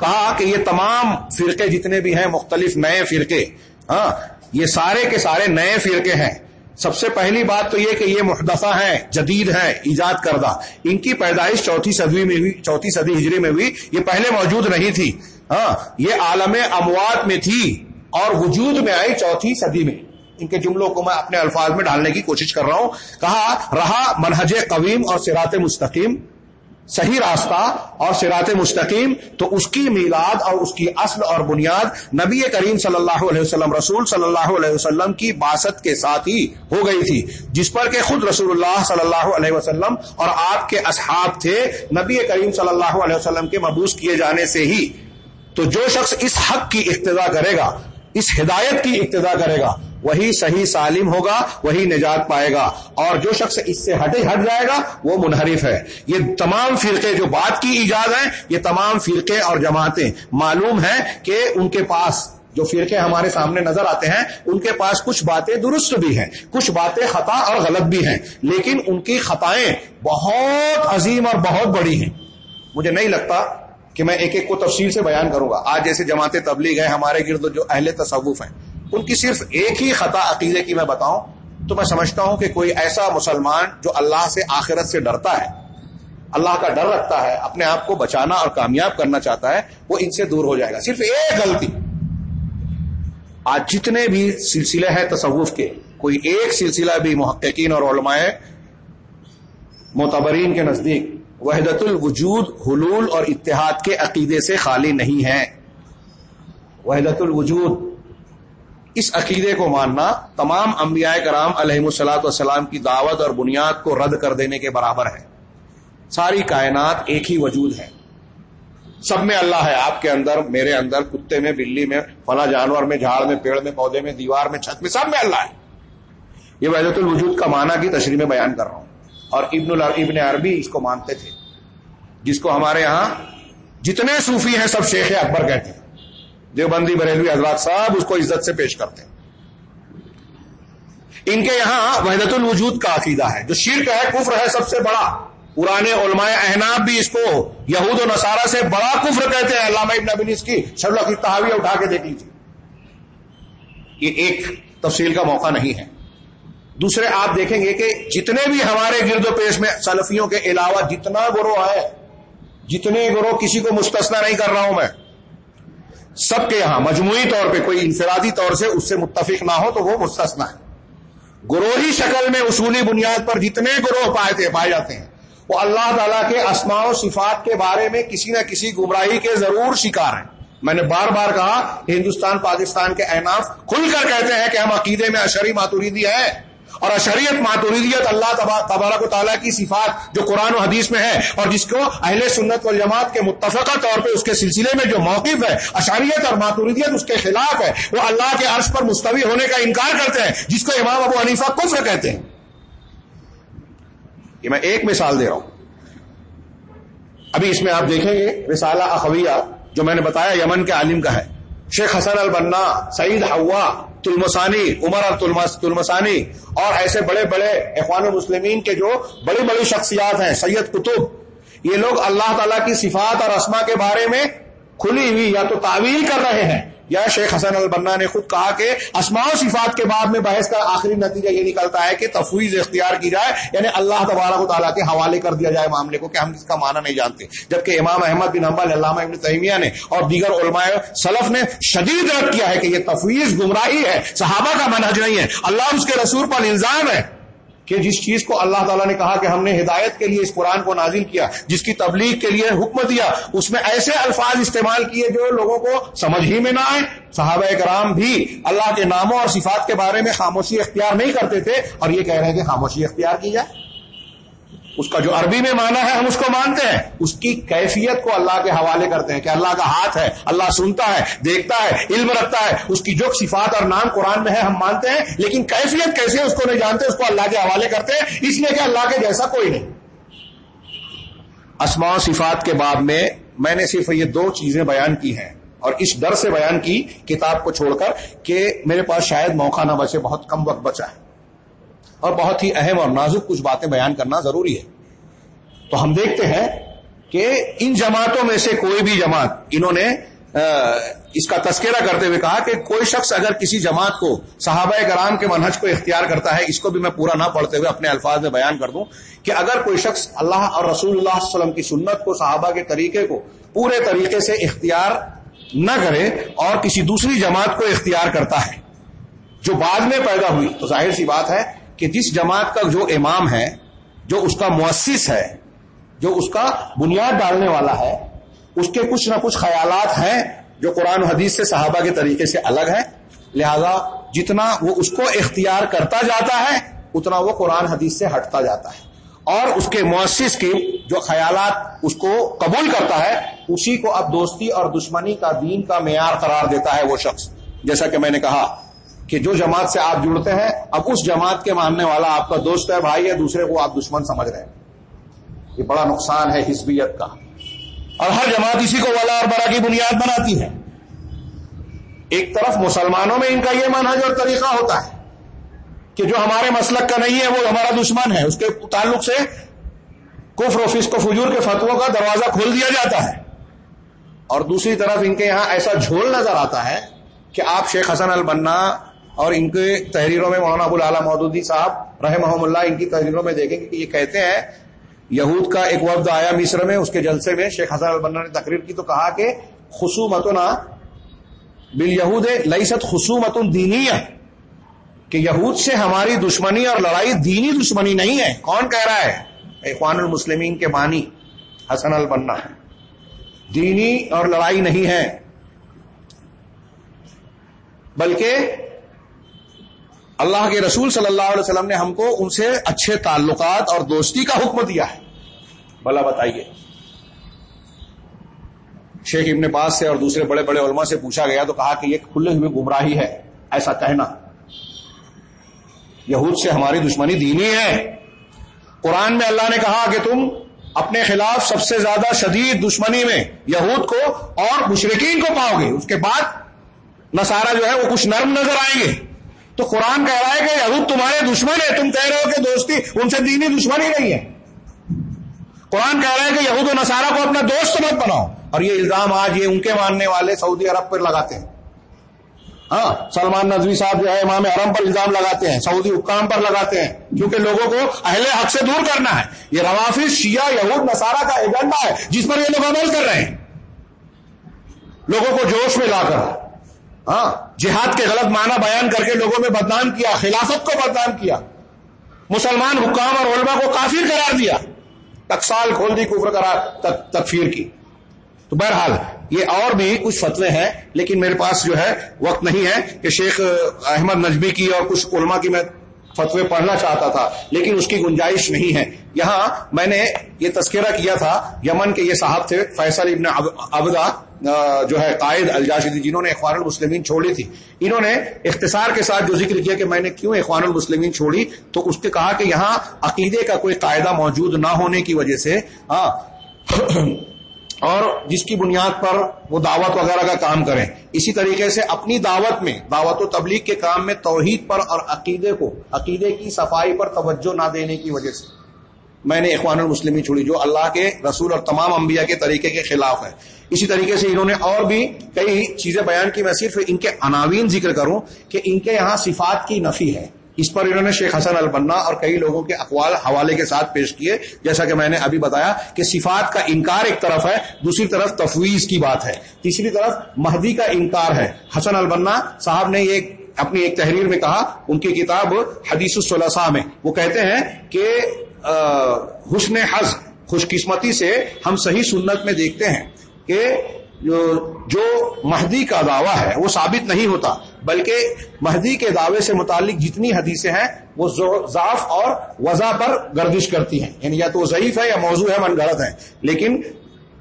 کہا کہ یہ تمام فرقے جتنے بھی ہیں مختلف نئے فرقے ہاں یہ سارے کے سارے نئے فرقے ہیں۔ سب سے پہلی بات تو یہ کہ یہ محدثہ ہیں، جدید ہیں، ایجاد کردہ۔ ان کی پیدائش چوتھی صدی میں ہوئی، چوتھی صدی ہجری میں ہوئی، یہ پہلے موجود نہیں تھی۔ ہاں یہ عالم اموات میں تھی اور وجود میں آئی چوتھی صدی میں۔ ان کے جملوں کو میں اپنے الفاظ میں ڈالنے کی کوشش کر رہا ہوں۔ کہا، رہا منہج قویم اور سرات مستقیم۔ صحیح راستہ اور سرات مستقیم، تو اس کی میلاد اور اس کی اصل اور بنیاد نبی کریم صلی اللہ علیہ وسلم، رسول صلی اللہ علیہ وسلم کی باست کے ساتھ ہی ہو گئی تھی، جس پر کہ خود رسول اللہ صلی اللہ علیہ وسلم اور آپ کے اصحاب تھے، نبی کریم صلی اللہ علیہ وسلم کے مبوس کیے جانے سے ہی۔ تو جو شخص اس حق کی اقتدا کرے گا، اس ہدایت کی ابتدا کرے گا وہی صحیح سالم ہوگا، وہی نجات پائے گا۔ اور جو شخص اس سے ہٹے، ہٹ جائے گا، وہ منحرف ہے۔ یہ تمام فرقے جو بات کی ایجاد ہیں، یہ تمام فرقے اور جماعتیں معلوم ہیں کہ ان کے پاس جو فرقے ہمارے سامنے نظر آتے ہیں، ان کے پاس کچھ باتیں درست بھی ہیں، کچھ باتیں خطا اور غلط بھی ہیں۔ لیکن ان کی خطائیں بہت عظیم اور بہت بڑی ہیں۔ مجھے نہیں لگتا کہ میں ایک ایک کو تفصیل سے بیان کروں گا۔ آج جیسے جماعت تبلیغ ہے ہمارے گرد جو اہل تصوف ہیں ان کی صرف ایک ہی خطا عقیدے کی میں بتاؤں تو میں سمجھتا ہوں کہ کوئی ایسا مسلمان جو اللہ سے آخرت سے ڈرتا ہے، اللہ کا ڈر رکھتا ہے، اپنے آپ کو بچانا اور کامیاب کرنا چاہتا ہے، وہ ان سے دور ہو جائے گا۔ صرف ایک غلطی۔ آج جتنے بھی سلسلے ہیں تصوف کے، کوئی ایک سلسلہ بھی محققین اور علماء معتبرین کے نزدیک وحدت الوجود، حلول اور اتحاد کے عقیدے سے خالی نہیں ہے وحدت الوجود اس عقیدے کو ماننا تمام انبیاء کرام علیہ السلاۃ والسلام کی دعوت اور بنیاد کو رد کر دینے کے برابر ہے۔ ساری کائنات ایک ہی وجود ہے۔ سب میں اللہ ہے، آپ کے اندر، میرے اندر، کتے میں، بلی میں، فلاں جانور میں، جھاڑ میں، پیڑ میں، پودے میں، دیوار میں، چھت میں، سب میں اللہ ہے۔ یہ وحدت الوجود کا معنی کی تشریح میں بیان کر رہا ہوں۔ اور ابن ابن عربی اس کو مانتے تھے، جس کو ہمارے یہاں جتنے صوفی ہیں سب شیخ اکبر کہتے ہیں۔ دیوبندی، بریلوی حضرات صاحب اس کو عزت سے پیش کرتے ہیں۔ ان کے یہاں وحدت الوجود کا عقیدہ ہے۔ جو شرک ہے، کفر ہے سب سے بڑا۔ پرانے علماء احناب بھی اس کو یہود و نصارہ سے بڑا کفر کہتے ہیں۔ علامہ ابن ابن اس کی شرح کی تحاویہ اٹھا کے دیکھ لیجیے یہ ایک تفصیل کا موقع نہیں ہے۔ دوسرے، آپ دیکھیں گے کہ جتنے بھی ہمارے گرد و پیش میں سلفیوں کے علاوہ جتنا گروہ ہے جتنے گروہ کسی کو مستثنا نہیں کر رہا ہوں میں۔ سب کے یہاں، مجموعی طور پہ کوئی انفرادی طور سے اس سے متفق نہ ہو تو وہ مستثنا ہے۔ گروہی شکل میں اصولی بنیاد پر جتنے گروہ پائے پائے جاتے ہیں۔ وہ اللہ تعالیٰ کے اسماع و صفات کے بارے میں کسی نہ کسی گمراہی کے ضرور شکار ہیں۔ میں نے بار بار کہا، ہندوستان، پاکستان کے اعناف کھل کر کہتے ہیں کہ ہم عقیدے میں اشری ماتوریدی ہے اور اشریت ماتوریدیت اللہ تبارک و تعالیٰ کی صفات جو قرآن و حدیث میں ہے اور جس کو اہل سنت والجماعت کے متفقہ طور پہ اس کے سلسلے میں جو موقف ہے اشریت اور ماتوریدیت اس کے خلاف ہے، وہ اللہ کے عرض پر مستوی ہونے کا انکار کرتے ہیں، جس کو امام ابو حنیفہ کفر کہتے ہیں۔ یہ میں ایک مثال دے رہا ہوں۔ ابھی اس میں آپ دیکھیں گے رسالہ اخویہ جو میں نے بتایا یمن کے عالم کا ہے۔ شیخ حسن البنا، سعید ہوا تلمسانی، عمر تلمسانی، اور ایسے بڑے بڑے اخوان المسلمین کے جو بڑی بڑی شخصیات ہیں، سید کتب یہ لوگ اللہ تعالی کی صفات اور اسما کے بارے میں کھلی ہوئی یا تو تعویل کر رہے ہیں۔ یا شیخ حسن البنا نے خود کہا کہ اسماع و صفات کے بعد میں بحث کا آخری نتیجہ یہ نکلتا ہے کہ تفویض اختیار کی جائے یعنی اللہ تبارک و تعالیٰ کے حوالے کر دیا جائے معاملے کو کہ ہم اس کا معنی نہیں جانتے۔ جبکہ امام احمد بن حمبل علامہ ابن تیمیہ نے اور دیگر علماء سلف نے شدید رد کیا ہے کہ یہ تفویض گمراہی ہے، صحابہ کا منہج نہیں ہے، اللہ اس کے رسول پر الزام ہے۔ کہ جس چیز کو اللہ تعالیٰ نے کہا کہ ہم نے ہدایت کے لیے اس قرآن کو نازل کیا، جس کی تبلیغ کے لیے حکم دیا، اس میں ایسے الفاظ استعمال کیے جو لوگوں کو سمجھ ہی میں نہ آئے صحابہ کرام بھی اللہ کے ناموں اور صفات کے بارے میں خاموشی اختیار نہیں کرتے تھے اور یہ کہہ رہے ہیں کہ خاموشی اختیار کی جائے۔ اس کا جو عربی میں مانا ہے، ہم اس کو مانتے ہیں۔ اس کی کیفیت کو اللہ کے حوالے کرتے ہیں کہ اللہ کا ہاتھ ہے، اللہ سنتا ہے، دیکھتا ہے، علم رکھتا ہے۔ اس کی جو صفات اور نام قرآن میں ہے، ہم مانتے ہیں۔ لیکن کیفیت کیسے اس کو نہیں جانتے، اس کو اللہ کے حوالے کرتے ہیں۔ اس لیے کہ اللہ کے جیسا کوئی نہیں۔ اسماء صفات کے باب میں میں نے صرف یہ دو چیزیں بیان کی ہیں۔ اور اس ڈر سے بیان کی کتاب کو چھوڑ کر کہ میرے پاس شاید موقع نہ بچے، بہت کم وقت بچا ہے۔ اور بہت ہی اہم اور نازک کچھ باتیں بیان کرنا ضروری ہے۔ تو ہم دیکھتے ہیں کہ ان جماعتوں میں سے کوئی بھی جماعت، انہوں نے اس کا تذکرہ کرتے ہوئے کہا کہ کوئی شخص اگر کسی جماعت کو، صحابہ کرام کے منہج کو اختیار کرتا ہے، اس کو بھی میں پورا نہ پڑھتے ہوئے اپنے الفاظ میں بیان کر دوں کہ اگر کوئی شخص اللہ اور رسول اللہ علیہ وسلم کی سنت کو، صحابہ کے طریقے کو پورے طریقے سے اختیار نہ کرے اور کسی دوسری جماعت کو اختیار کرتا ہے، جو بعد میں پیدا ہوئی، تو ظاہر سی بات ہے کہ جس جماعت کا جو امام ہے، جو اس کا مؤسس ہے، جو اس کا بنیاد ڈالنے والا ہے، اس کے کچھ نہ کچھ خیالات ہیں جو قرآن و حدیث سے صحابہ کے طریقے سے الگ ہے لہذا جتنا وہ اس کو اختیار کرتا جاتا ہے، اتنا وہ قرآن حدیث سے ہٹتا جاتا ہے۔ اور اس کے مؤسس کی جو خیالات اس کو قبول کرتا ہے، اسی کو اب دوستی اور دشمنی کا دین کا معیار قرار دیتا ہے وہ شخص۔ جیسا کہ میں نے کہا کہ جو جماعت سے آپ جڑتے ہیں، اب اس جماعت کے ماننے والا آپ کا دوست ہے، بھائی ہے، دوسرے کو آپ دشمن سمجھ رہے ہیں۔ یہ بڑا نقصان ہے حزبیت کا۔ اور ہر جماعت اسی کو ولا اور برا کی بنیاد بناتی ہے۔ ایک طرف مسلمانوں میں ان کا یہ منحج اور طریقہ ہوتا ہے کہ جو ہمارے مسلک کا نہیں ہے، وہ ہمارا دشمن ہے۔ اس کے تعلق سے کفر و فسق و فجور کے فتووں کا دروازہ کھول دیا جاتا ہے۔ اور دوسری طرف ان کے یہاں ایسا جھول نظر آتا ہے کہ آپ شیخ حسن البنا اور ان کے تحریروں میں مولانا ابو العلیٰ مودودی صاحب رحمہ اللہ ان کی تحریروں میں دیکھیں گے کہ یہ کہتے ہیں، یہود کا ایک وفد آیا مصر میں، اس کے جلسے میں شیخ حسن البنا نے تقریر کی تو کہا کہ خصومتنا بل یہود لئیست خصومت دینی کہ یہود سے ہماری دشمنی اور لڑائی دینی دشمنی نہیں ہے۔ کون کہہ رہا ہے؟ اخوان المسلمین کے بانی حسن البنا۔ دینی اور لڑائی نہیں ہے، بلکہ اللہ کے رسول صلی اللہ علیہ وسلم نے ہم کو ان سے اچھے تعلقات اور دوستی کا حکم دیا ہے۔ بلا بتائیے۔ شیخ ابن پاس سے اور دوسرے بڑے بڑے علماء سے پوچھا گیا تو کہا کہ یہ کھلے ہوئے گمراہی ہے، ایسا کہنا۔ یہود سے ہماری دشمنی دینی ہے۔ قرآن میں اللہ نے کہا کہ تم اپنے خلاف سب سے زیادہ شدید دشمنی میں یہود کو اور مشرقین کو پاؤ گے۔ اس کے بعد نسارا جو ہے وہ کچھ نرم نظر آئیں گے۔ تو قرآن کہہ رہا ہے کہ یہود تمہارے دشمن ہے تم کہہ رہے ہو کہ دوستی، ان سے دینی دشمنی نہیں ہے۔ قرآن کہہ رہا ہے کہ یہود و نصارہ کو اپنا دوست مت بناؤ۔ اور یہ الزام آج یہ ان کے ماننے والے سعودی عرب پر لگاتے ہیں۔ ہاں سلمان نظوی صاحب جو ہے امام حرم پر الزام لگاتے ہیں، سعودی حکام پر لگاتے ہیں۔ کیونکہ لوگوں کو اہل حق سے دور کرنا ہے۔ یہ روافظ شیعہ، یہود، نصارہ کا ایجنڈا ہے، جس پر یہ لوگ عمل کر رہے ہیں۔ لوگوں کو جوش میں لا کر۔ ہاں جہاد کے غلط معنی بیان کر کے لوگوں میں بدنام کیا، خلافت کو بدنام کیا۔ مسلمان حکام اور علماء کو کافر قرار دیا۔ ٹکسال کھول دی، کفر قرار تکفیر کی۔ تو بہرحال، یہ اور بھی کچھ فتوے ہیں، لیکن میرے پاس جو ہے، وقت نہیں ہے کہ شیخ احمد نجبی کی اور کچھ علماء کی میں فتوے پڑھنا چاہتا تھا، لیکن اس کی گنجائش نہیں ہے۔ یہاں میں نے یہ تذکرہ کیا تھا، یمن کے یہ صاحب تھے، فیصل ابن ابدا جو ہے قائد الجاشدی، جنہوں نے اخوان المسلمین چھوڑی تھی۔ انہوں نے اختصار کے ساتھ جو ذکر کیا کہ میں نے کیوں اخوان المسلمین چھوڑی، تو اس نے کہا کہ یہاں عقیدے کا کوئی قاعدہ موجود نہ ہونے کی وجہ سے ہاں اور جس کی بنیاد پر وہ دعوت وغیرہ کا کام کریں۔ اسی طریقے سے اپنی دعوت میں، دعوت و تبلیغ کے کام میں توحید پر اور عقیدے کو، عقیدے کی صفائی پر توجہ نہ دینے کی وجہ سے۔ میں نے اخوان المسلم چھوڑی، جو اللہ کے رسول اور تمام انبیاء کے طریقے کے خلاف ہے۔ اسی طریقے سے انہوں نے اور بھی کئی چیزیں بیان کی۔ میں صرف ان کے عناوین ذکر کروں کہ ان کے یہاں صفات کی نفی ہے۔ اس پر انہوں نے شیخ حسن البنا اور کئی لوگوں کے اقوال حوالے کے ساتھ پیش کیے، جیسا کہ میں نے ابھی بتایا کہ صفات کا انکار ایک طرف ہے، دوسری طرف تفویض کی بات ہے۔ تیسری طرف مہدی کا انکار ہے۔ حسن البنا صاحب نے ایک اپنی ایک تحریر میں کہا، ان کی کتاب حدیث الصلاسا میں۔ وہ کہتے ہیں کہ حسن حز خوش قسمتی سے ہم صحیح سنت میں دیکھتے ہیں کہ، جو مہدی کا دعویٰ ہے، وہ ثابت نہیں ہوتا۔ بلکہ مہدی کے دعوے سے متعلق جتنی حدیثیں ہیں، وہ ضعف اور وضع پر گردش کرتی ہیں۔ یعنی یا تو وہ ضعیف ہے یا موضوع ہے من گڑت ہے۔ لیکن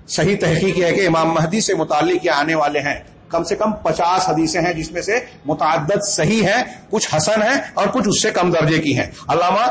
صحیح تحقیق ہے کہ امام مہدی سے متعلق یہ آنے والے ہیں۔ کم سے کم پچاس حدیثیں ہیں جس میں سے متعدد صحیح ہیں، کچھ حسن ہیں اور کچھ اس سے کم درجے کی ہیں۔ علامہ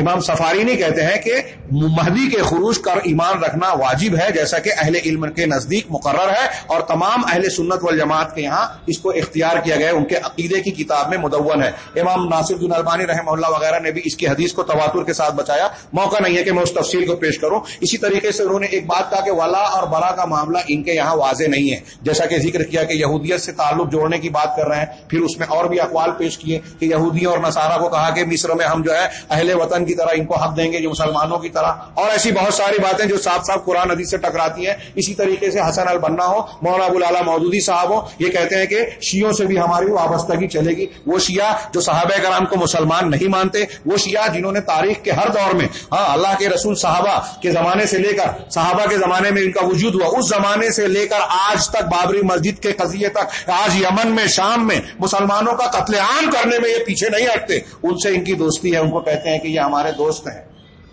امام سفاری نہیں کہتے ہیں کہ مہدی کے خروج کر ایمان رکھنا واجب ہے، جیسا کہ اہل علم کے نزدیک مقرر ہے اور تمام اہل سنت والجماعت کے یہاں اس کو اختیار کیا گیا ان کے عقیدے کی کتاب میں مدون ہے۔ امام ناصر الدین البانی رحمہ اللہ وغیرہ نے بھی اس کی حدیث کو تواتر کے ساتھ بچایا۔ موقع نہیں ہے کہ میں اس تفصیل کو پیش کروں۔ اسی طریقے سے انہوں نے ایک بات کہا کہ ولا اور برا کا معاملہ ان کے یہاں واضح نہیں ہے، جیسا کہ ذکر کیا کیا کہ یہودیت سے تعلق جوڑنے کی بات کر رہے ہیں، پھر اس میں اور بھی اقوال پیش کیے کہ یہودیوں اور نصارہ کو کہا کہ مصر میں ہم جو ہے اہل وطن کی طرح ان کو حق دیں گے، جو مسلمانوں کی طرح۔ اور ایسی بہت ساری باتیں جو صاف صاف قرآن حدیث سے ٹکراتی ہیں۔ اسی طریقے سے حسن البنا ہو، مولانا ابو العلیٰ مودودی صاحب ہو، یہ کہتے ہیں کہ شیوں سے بھی ہماری وابستگی چلے گی۔ وہ شیعہ جو صحابہ کرام کو مسلمان نہیں مانتے، وہ شیعہ جنہوں نے تاریخ کے ہر دور میں ہاں اللہ کے رسول صحابہ کے زمانے سے لے کر، صحابہ کے زمانے میں ان کا وجود ہوا، اس زمانے سے لے کر آج تک بابری مسجد کے قضیے تک، آج یمن میں، شام میں مسلمانوں کا قتل عام کرنے میں یہ پیچھے نہیں ہٹتے۔ ان سے ان کی دوستی ہے، ان کو کہتے ہیں کہ یہ ہمارے دوست ہیں۔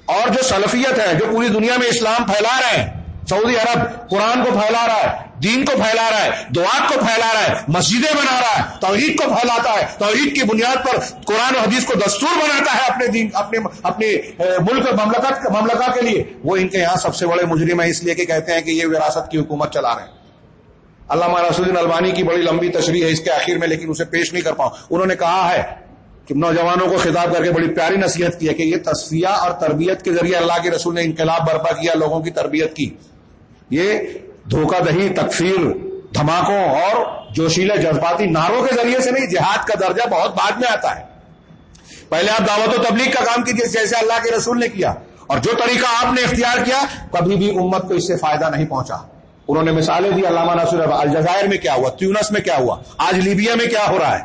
اور جو سلفیت ہے، جو پوری دنیا میں اسلام پھیلا رہے ہیں سعودی عرب قرآن کو پھیلا رہا ہے، دین کو پھیلا رہا ہے دعات کو پھیلا رہا ہے، مسجدیں بنا رہا ہے، توحید کو پھیلاتا ہے، توحید کی بنیاد پر قرآن و حدیث کو دستور بناتا ہے اپنے دین، اپنے اپنے ملک، مملکت، مملکہ کے لیے۔ وہ ان کے یہاں سب سے بڑے مجرم ہیں، اس لیے کہ کہتے ہیں کہ یہ وراثت کی حکومت چلا رہے ہیں۔ علامہ رسول البانی کی بڑی لمبی تشریح ہے اس کے آخر میں، لیکن اسے پیش نہیں کر پاؤں۔ انہوں نے کہا ہے کہ نوجوانوں کو خطاب کر کے بڑی پیاری نصیحت کی ہے کہ یہ تصفیہ اور تربیت کے ذریعے اللہ کے رسول نے انقلاب برپا کیا، لوگوں کی تربیت کی۔ یہ دھوکہ دہی، تکفیر، دھماکوں اور جوشیلے، جذباتی ناروں کے ذریعے سے نہیں، جہاد کا درجہ بہت بعد میں آتا ہے۔ پہلے آپ دعوت و تبلیغ کا کام کیجیے جیسے اللہ کے رسول نے کیا۔ اور جو طریقہ آپ نے اختیار کیا، کبھی بھی امت کو اس سے فائدہ نہیں پہنچا۔ انہوں نے مثالیں دی، علامہ ناصر الجزائر میں کیا ہوا؟ تیونس میں کیا ہوا؟ آج لیبیا میں کیا ہو رہا ہے؟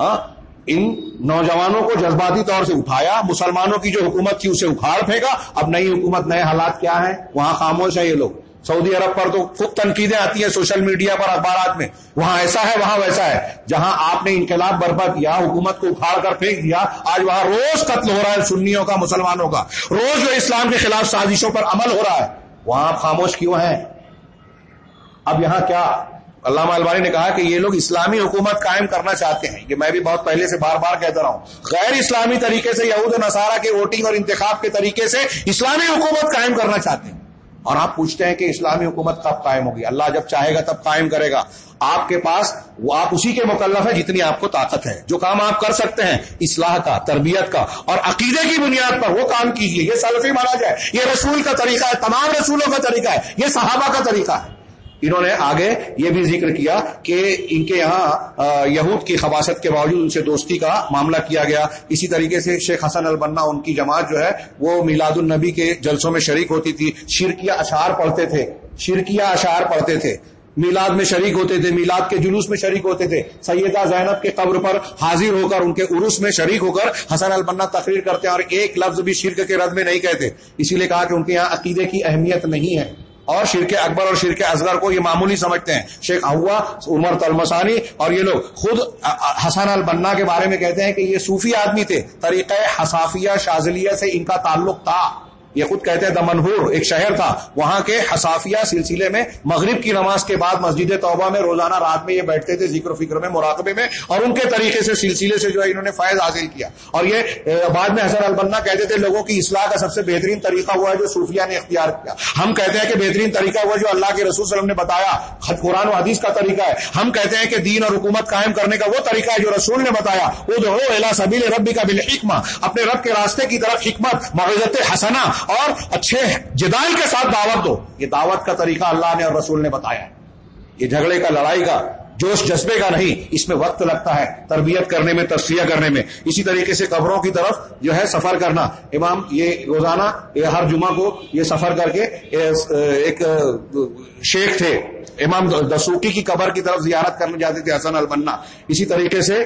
ہاں؟ ان نوجوانوں کو جذباتی طور سے اٹھایا، مسلمانوں کی جو حکومت تھی اسے اکھاڑ پھینکا۔ اب نئی حکومت، نئے حالات کیا ہیں؟ وہاں خاموش ہے یہ لوگ۔ سعودی عرب پر تو خود تنقیدیں آتی ہیں سوشل میڈیا پر، اخبارات میں۔ وہاں ایسا ہے، وہاں ویسا ہے۔ جہاں آپ نے انقلاب برپا کیا، حکومت کو اکھاڑ کر پھینک دیا، آج وہاں روز قتل ہو رہا ہے سنیوں کا، مسلمانوں کا۔ روز جو اسلام کے خلاف سازشوں پر عمل ہو رہا ہے، وہاں آپ خاموش کیوں ہیں؟ اب یہاں کیا؟ علامہ البانی نے کہا کہ یہ لوگ اسلامی حکومت قائم کرنا چاہتے ہیں۔ یہ میں بھی بہت پہلے سے بار بار کہتا رہا ہوں۔ غیر اسلامی طریقے سے یہود و نصارہ کے ووٹنگ اور انتخاب کے طریقے سے اسلامی حکومت قائم کرنا چاہتے ہیں۔ اور آپ پوچھتے ہیں کہ اسلامی حکومت کب قائم ہوگی؟ اللہ جب چاہے گا تب قائم کرے گا۔ آپ کے پاس وہ آپ اسی کے مکلف ہے جتنی آپ کو طاقت ہے۔ جو کام آپ کر سکتے ہیں، اصلاح کا، تربیت کا، اور عقیدے کی بنیاد پر وہ کام کیجیے یہ سلفی مانا جائے یہ رسول کا طریقہ ہے، تمام رسولوں کا طریقہ ہے۔ یہ صحابہ کا طریقہ ہے۔ انہوں نے آگے یہ بھی ذکر کیا کہ ان کے یہاں یہود کی خباصت کے باوجود ان سے دوستی کا معاملہ کیا گیا۔ اسی طریقے سے شیخ حسن البنا، ان کی جماعت جو ہے، وہ میلاد النبی کے جلسوں میں شریک ہوتی تھی۔ شرکیہ اشعار پڑھتے تھے۔ شرکیہ اشعار پڑھتے تھے۔ میلاد میں شریک ہوتے تھے۔ میلاد کے جلوس میں شریک ہوتے تھے۔ سیدہ زینب کے قبر پر حاضر ہو کر، ان کے عرس میں شریک ہو کر حسن البنا تقریر کرتے ہیں اور ایک لفظ بھی شرک کے رد میں نہیں کہتے۔ اسی لیے کہا کہ ان کے یہاں عقیدے کی اہمیت نہیں ہے۔ اور شرک اکبر اور شرک اصغر کو یہ معمولی سمجھتے ہیں۔ شیخ ہوا، عمر تلمسانی اور یہ لوگ خود حسن البنا کے بارے میں کہتے ہیں کہ یہ صوفی آدمی تھے۔ طریقہ حسافیہ شازلیہ سے ان کا تعلق تھا۔ یہ خود کہتے ہیں دمنہور ایک شہر تھا۔ وہاں کے حسافیہ سلسلے میں مغرب کی نماز کے بعد مسجد توبہ میں روزانہ رات میں یہ بیٹھتے تھے ذکر و فکر میں، مراقبے میں، اور ان کے طریقے سے سلسلے سے جو ہے انہوں نے فائد حاصل کیا۔ اور یہ بعد میں حسن البنا کہتے تھے لوگوں کی اصلاح کا سب سے بہترین طریقہ ہوا ہے جو صوفیہ نے اختیار کیا۔ ہم کہتے ہیں کہ بہترین طریقہ ہوا جو اللہ کے رسول وسلم نے بتایا۔ قرآن و حدیث کا طریقہ ہے۔ ہم کہتے ہیں کہ دین اور حکومت قائم کرنے کا وہ طریقہ ہے جو رسول نے بتایا۔ وہ جو سبیل ربی کا بال اپنے رب کے راستے کی طرف حکمت، معزت حسنا اور اچھے جدال کے ساتھ دعوت دو۔ یہ دعوت کا طریقہ اللہ نے اور رسول نے بتایا ہے۔ یہ جھگڑے کا، لڑائی کا جوش جذبے کا نہیں، اس میں وقت لگتا ہے، تربیت کرنے میں تصفیہ کرنے میں۔ اسی طریقے سے قبروں کی طرف جو ہے سفر کرنا۔ امام، یہ روزانہ، یہ ہر جمعہ کو یہ سفر کر کے ایک، شیخ تھے۔ امام دسوکی کی قبر کی طرف زیارت کرنے جاتے تھے حسن البنا۔ اسی طریقے سے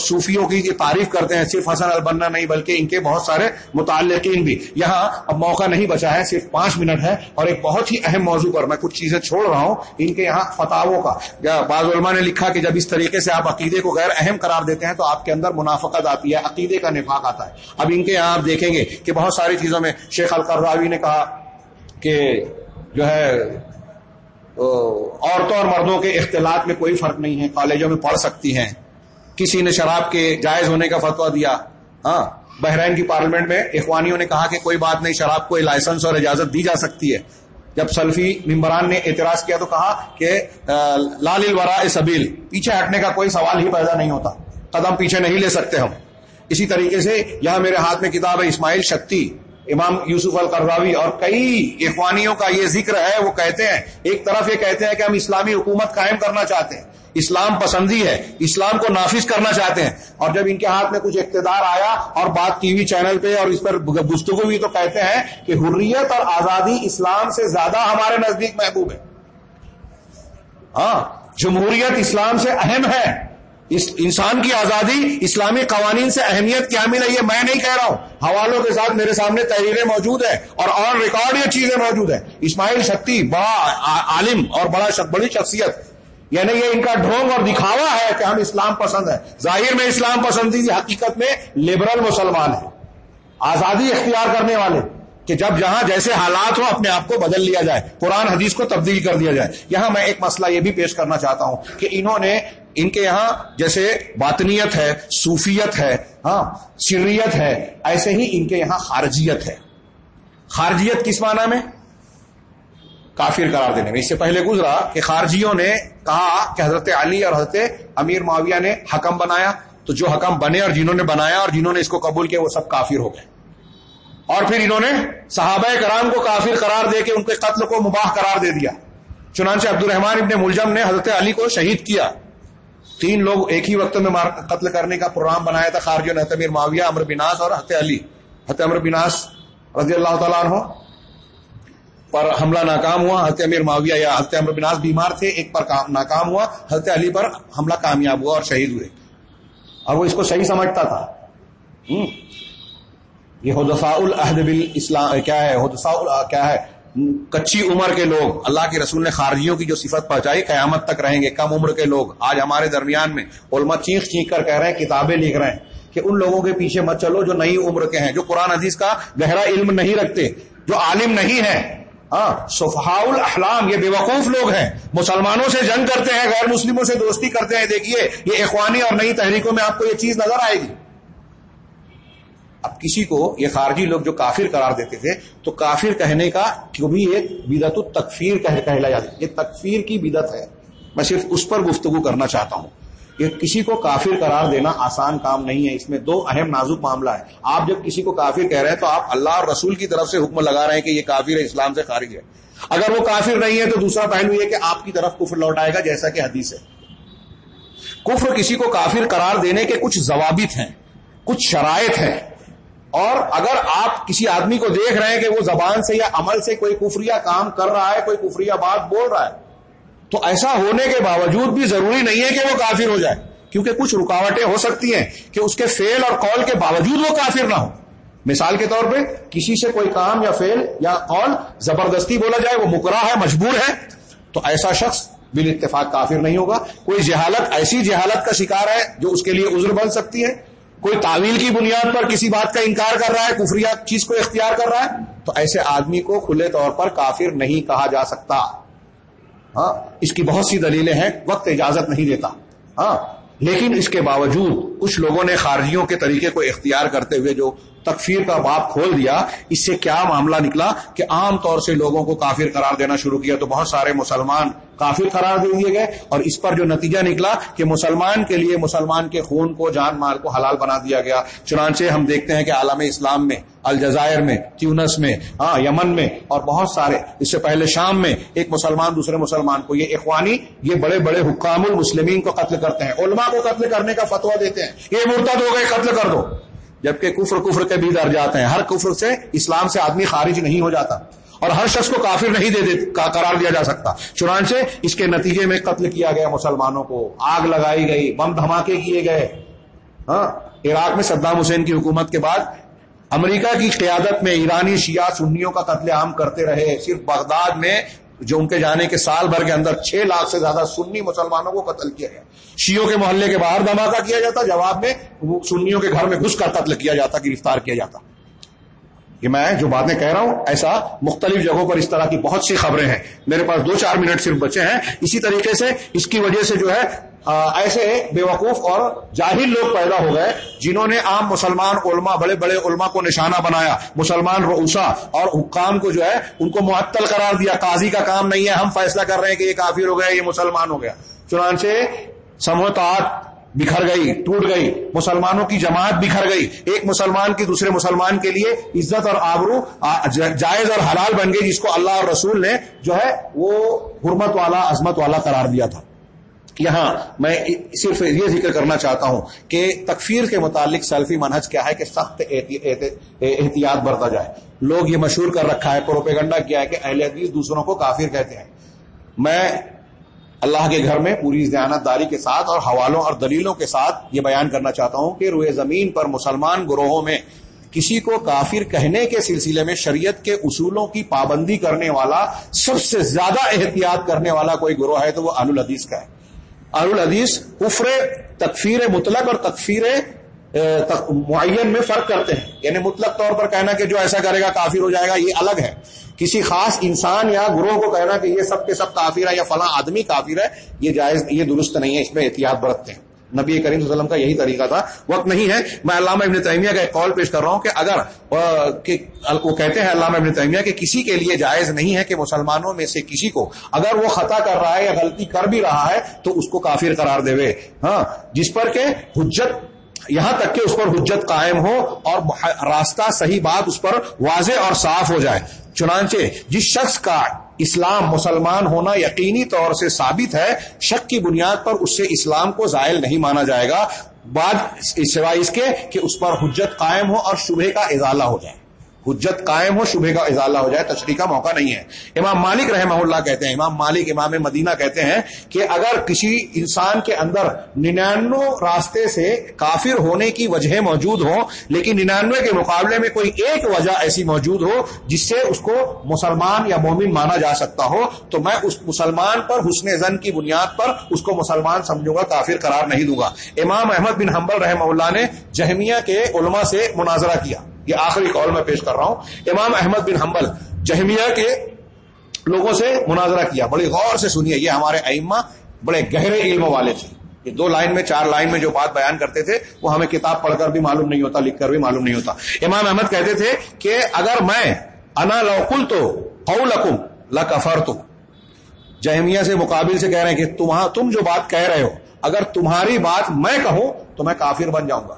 صوفیوں کی تعریف کرتے ہیں، صرف حسن البنا نہیں، بلکہ ان کے بہت سارے متعلقین بھی۔ یہاں اب موقع نہیں بچا ہے، صرف پانچ منٹ ہے اور ایک بہت ہی اہم موضوع پر میں کچھ چیزیں چھوڑ رہا ہوں ان کے یہاں فتحوں کا۔ بعض علماء نے لکھا کہ جب اس طریقے سے آپ عقیدے کو غیر اہم قرار دیتے ہیں تو آپ کے اندر منافقت آتی ہے، عقیدے کا نفاق آتا ہے۔ اب ان کے یہاں آپ دیکھیں گے کہ بہت ساری چیزوں میں شیخ القراوی نے کہا کہ جو ہے عورتوں اور مردوں کے اختلاط میں کوئی فرق نہیں ہے، کالجوں میں پڑھ سکتی ہیں۔ کسی نے شراب کے جائز ہونے کا فتویٰ دیا۔ ہاں بحرین کی پارلیمنٹ میں اخوانیوں نے کہا کہ کوئی بات نہیں، شراب کو لائسنس اور اجازت دی جا سکتی ہے۔ جب سلفی ممبران نے اعتراض کیا تو کہا کہ لال الورا سبیل، پیچھے ہٹنے کا کوئی سوال ہی پیدا نہیں ہوتا، قدم پیچھے نہیں لے سکتے ہم۔ اسی طریقے سے یہاں میرے ہاتھ میں کتاب ہے اسماعیل شکتی۔ امام یوسف القرضاوی اور کئی اخوانیوں کا یہ ذکر ہے، وہ کہتے ہیں، ایک طرف یہ کہتے ہیں کہ ہم اسلامی حکومت قائم کرنا چاہتے ہیں، اسلام پسندی ہے، اسلام کو نافذ کرنا چاہتے ہیں، اور جب ان کے ہاتھ میں کچھ اقتدار آیا اور بات ٹی وی چینل پہ اور اس پر گفتگو بھی تو کہتے ہیں کہ حریت اور آزادی اسلام سے زیادہ ہمارے نزدیک محبوب ہے۔ ہاں جمہوریت اسلام سے اہم ہے۔ اس انسان کی آزادی اسلامی قوانین سے اہمیت کیا مل ہے یہ میں نہیں کہہ رہا ہوں۔ حوالوں کے ساتھ میرے سامنے تحریریں موجود ہیں اور آن ریکارڈ یہ چیزیں موجود ہیں۔ اسماعیل شکتی بڑا عالم اور بڑا بڑی شخصیت۔ یعنی یہ ان کا ڈھونگ اور دکھاوا ہے کہ ہم اسلام پسند ہیں۔ ظاہر میں اسلام پسندی حقیقت میں لبرل مسلمان ہیں۔ آزادی اختیار کرنے والے کہ جب جہاں جیسے حالات ہو اپنے آپ کو بدل لیا جائے، قرآن حدیث کو تبدیل کر دیا جائے۔ یہاں میں ایک مسئلہ یہ بھی پیش کرنا چاہتا ہوں کہ انہوں نے ان کے یہاں جیسے باطنیت ہے، صوفیت ہے ہاں سریت ہے، ایسے ہی ان کے یہاں خارجیت ہے۔ خارجیت کس معنی میں؟ کافر قرار دینے میں۔ اس سے پہلے گزرا کہ خارجیوں نے کہا کہ حضرت علی اور حضرت امیر معاویہ نے حکم بنایا۔ تو جو حکم بنے اور جنہوں نے بنایا اور جنہوں نے اس کو قبول کیا، وہ سب کافر ہو گئے۔ اور پھر انہوں نے صحابہ کرام کو کافر قرار دے کے ان کے قتل کو مباح قرار دے دیا۔ چنانچہ عبد الرحمان ابن ملجم نے حضرت علی کو شہید کیا۔ تین لوگ ایک ہی وقت میں قتل کرنے کا پروگرام بنایا تھا خارجی نے امر معاویہ امر بناس اور حت علی۔ حت امر بناس رضی اللہ تعالیٰ عنہ پر حملہ ناکام ہوا۔ حت امیر معاویہ یا حت امر بناس بیمار تھے، ایک پر ناکام ہوا۔ حضرت علی پر حملہ کامیاب ہوا اور شہید ہوئے۔ اور وہ اس کو صحیح سمجھتا تھا۔ یہ حدفاء الحد بل اسلام کیا ہے؟ حدفاء کیا ہے؟ کچی عمر کے لوگ، اللہ کے رسول نے خارجیوں کی جو صفت پہنچائی، قیامت تک رہیں گے، کم عمر کے لوگ۔ آج ہمارے درمیان میں علماء چیخ چیخ کر کہہ رہے ہیں، کتابیں لکھ رہے ہیں کہ ان لوگوں کے پیچھے مت چلو جو نئی عمر کے ہیں، جو قرآن حدیث کا گہرا علم نہیں رکھتے، جو عالم نہیں ہے ہاں صفحاء الاحلام، یہ بے وقوف لوگ ہیں۔ مسلمانوں سے جنگ کرتے ہیں، غیر مسلموں سے دوستی کرتے ہیں۔ دیکھیے، یہ اخوانی اور نئی تحریکوں میں آپ کو یہ چیز نظر آئے گی۔ اب کسی کو یہ خارجی لوگ جو کافر قرار دیتے تھے، تو کافر کہنے کا کیوں بھی ایک بدت التکفیر کہلا جاتا ہے۔ یہ تکفیر کی بدت ہے۔ میں صرف اس پر گفتگو کرنا چاہتا ہوں کہ کسی کو کافر قرار دینا آسان کام نہیں ہے۔ اس میں دو اہم نازک معاملہ ہے آپ جب کسی کو کافر کہہ رہے ہیں تو آپ اللہ اور رسول کی طرف سے حکم لگا رہے ہیں کہ یہ کافر ہے، اسلام سے خارج ہے۔ اگر وہ کافر نہیں ہے تو دوسرا پہلو یہ کہ آپ کی طرف کفر لوٹ آئے گا، جیسا کہ حدیث ہے۔ کفر کسی کو کافر قرار دینے کے کچھ ضوابط ہیں، کچھ شرائط ہیں۔ اور اگر آپ کسی آدمی کو دیکھ رہے ہیں کہ وہ زبان سے یا عمل سے کوئی کفریا کام کر رہا ہے، کوئی کفریا بات بول رہا ہے، تو ایسا ہونے کے باوجود بھی ضروری نہیں ہے کہ وہ کافر ہو جائے، کیونکہ کچھ رکاوٹیں ہو سکتی ہیں کہ اس کے فیل اور کال کے باوجود وہ کافر نہ ہو۔ مثال کے طور پہ، کسی سے کوئی کام یا فیل یا کال زبردستی بولا جائے، وہ مکرا ہے، مجبور ہے، تو ایسا شخص بال اتفاق کافر نہیں ہوگا۔ کوئی جہالت، ایسی جہالت کا شکار ہے جو اس کے لیے عذر بن سکتی ہے۔ کوئی تعویل کی بنیاد پر کسی بات کا انکار کر رہا ہے کفریا چیز کو اختیار کر رہا ہے، تو ایسے آدمی کو کھلے طور پر کافر نہیں کہا جا سکتا۔ ہاں اس کی بہت سی دلیلیں ہیں، وقت اجازت نہیں دیتا۔ ہاں لیکن اس کے باوجود کچھ لوگوں نے خارجیوں کے طریقے کو اختیار کرتے ہوئے جو تکفیر کا باپ کھول دیا، اس سے کیا معاملہ نکلا کہ عام طور سے لوگوں کو کافر قرار دینا شروع کیا، تو بہت سارے مسلمان کافر قرار دے دیے گئے اور اس پر جو نتیجہ نکلا کہ مسلمان کے لیے مسلمان کے خون کو، جان مال کو حلال بنا دیا گیا۔ چنانچہ ہم دیکھتے ہیں کہ عالم اسلام میں، الجزائر میں، تیونس میں ہاں یمن میں اور بہت سارے۔ اس سے پہلے شام میں ایک مسلمان دوسرے مسلمان کو، یہ اخوانی، یہ بڑے بڑے حکام المسلمین کو قتل کرتے ہیں۔ علماء کو قتل کرنے کا فتوا دیتے ہیں۔ یہ مرتد ہو گئے، قتل کر دو۔ جبکہ کفر کفر کے بھی در جاتے ہیں۔ ہر کفر سے اسلام سے آدمی خارج نہیں ہو جاتا۔ اور ہر شخص کو کافر نہیں دے دے قرار دیا جا سکتا۔ چنانچہ اس کے نتیجے میں قتل کیا گیا مسلمانوں کو۔ آگ لگائی گئی، بم دھماکے کیے گئے۔ ہاں عراق میں صدام حسین کی حکومت کے بعد امریکہ کی قیادت میں ایرانی شیعہ سنیوں کا قتل عام کرتے رہے۔ صرف بغداد میں جو ان کے جانے کے سال بھر کے اندر چھ لاکھ سے زیادہ سنی مسلمانوں کو قتل کیا گیا۔ شیوں کے محلے کے باہر دھماکہ کیا جاتا، جواب میں سنیوں کے گھر میں گھس کر قتل کیا جاتا، گرفتار کیا جاتا۔ یہ میں جو باتیں کہہ رہا ہوں، ایسا مختلف جگہوں پر اس طرح کی بہت سی خبریں ہیں۔ میرے پاس دو چار منٹ صرف بچے ہیں۔ اسی طریقے سے اس کی وجہ سے جو ہے ایسے بے وقوف اور جاہل لوگ پیدا ہو گئے جنہوں نے عام مسلمان علماء، بڑے بڑے علماء کو نشانہ بنایا، مسلمان روسا اور حکام کو جو ہے ان کو معطل قرار دیا، قاضی کا کام نہیں ہے، ہم فیصلہ کر رہے ہیں کہ یہ کافر ہو گیا، یہ مسلمان ہو گیا۔ چنانچہ سموتات بکھر گئی، ٹوٹ گئی، مسلمانوں کی جماعت بکھر گئی۔ ایک مسلمان کی دوسرے مسلمان کے لیے عزت اور آبرو جائز اور حلال بن گئی، جس کو اللہ اور رسول نے جو ہے وہ حرمت والا، عظمت والا قرار دیا تھا۔ یہاں میں صرف یہ ذکر کرنا چاہتا ہوں کہ تکفیر کے متعلق سیلفی منہج کیا ہے کہ سخت احتیاط برتا جائے۔ لوگ یہ مشہور کر رکھا ہے، پروپیگنڈا کیا ہے کہ اہل حدیث دوسروں کو کافر کہتے ہیں۔ میں اللہ کے گھر میں پوری دیانت داری کے ساتھ اور حوالوں اور دلیلوں کے ساتھ یہ بیان کرنا چاہتا ہوں کہ روئے زمین پر مسلمان گروہوں میں کسی کو کافر کہنے کے سلسلے میں شریعت کے اصولوں کی پابندی کرنے والا سب سے زیادہ احتیاط کرنے والا کوئی گروہ ہے تو وہ آل الحدیث کا ہے۔ الحدیث کفر تکفیر مطلق اور تکفیر معین میں فرق کرتے ہیں۔ یعنی مطلق طور پر کہنا کہ جو ایسا کرے گا کافر ہو جائے گا، یہ الگ ہے۔ کسی خاص انسان یا گروہ کو کہنا کہ یہ سب کے سب کافر ہے یا فلاں آدمی کافر ہے، یہ جائز، یہ درست نہیں ہے، اس میں احتیاط برتتے ہیں۔ نبی کریم صلی اللہ علیہ وسلم کا یہی طریقہ تھا۔ وقت نہیں ہے۔ میں علامہ ابن تیمیہ کا ایک قول پیش کر رہا ہوں کہ اگر وہ کہتے ہیں علامہ ابن تیمیہ کہ کسی کے لیے جائز نہیں ہے کہ مسلمانوں میں سے کسی کو اگر وہ خطا کر رہا ہے یا غلطی کر بھی رہا ہے تو اس کو کافر قرار دے۔ ہاں جس پر کہ حجت، یہاں تک کہ اس پر حجت قائم ہو اور راستہ صحیح بات اس پر واضح اور صاف ہو جائے۔ چنانچہ جس شخص کا اسلام مسلمان ہونا یقینی طور سے ثابت ہے، شک کی بنیاد پر اس سے اسلام کو زائل نہیں مانا جائے گا۔ بعد سوائے اس کے کہ اس پر حجت قائم ہو اور شبہ کا ازالہ ہو جائے۔ حجت قائم ہو، شبہ کا اضالہ ہو جائے، تشریح کا موقع نہیں ہے۔ امام مالک رحمہ اللہ کہتے ہیں، امام مالک امام مدینہ کہتے ہیں کہ اگر کسی انسان کے اندر ننانو راستے سے کافر ہونے کی وجہ موجود ہو لیکن ننانوے کے مقابلے میں کوئی ایک وجہ ایسی موجود ہو جس سے اس کو مسلمان یا مومن مانا جا سکتا ہو، تو میں اس مسلمان پر حسن زن کی بنیاد پر اس کو مسلمان سمجھوں گا، کافر قرار نہیں دوں گا۔ امام احمد بن حنبل رحمہ اللہ نے جہمیہ کے علماء سے مناظرہ کیا۔ یہ آخری قول میں پیش کر رہا ہوں۔ امام احمد بن حنبل، جہمیہ کے لوگوں سے مناظرہ کیا۔ بڑی غور سے سنیے، یہ ہمارے ائمہ بڑے گہرے علم والے تھے۔ یہ دو لائن میں، چار لائن میں جو بات بیان کرتے تھے، وہ ہمیں کتاب پڑھ کر بھی معلوم نہیں ہوتا، لکھ کر بھی معلوم نہیں ہوتا۔ امام احمد کہتے تھے کہ اگر میں، انا لوکل تو قولکم لکفر تو جہمیہ سے مقابل سے کہہ رہے ہیں کہ ہاں، تم جو بات کہہ رہے ہو، اگر تمہاری بات میں کہوں تو میں کافر بن جاؤں گا۔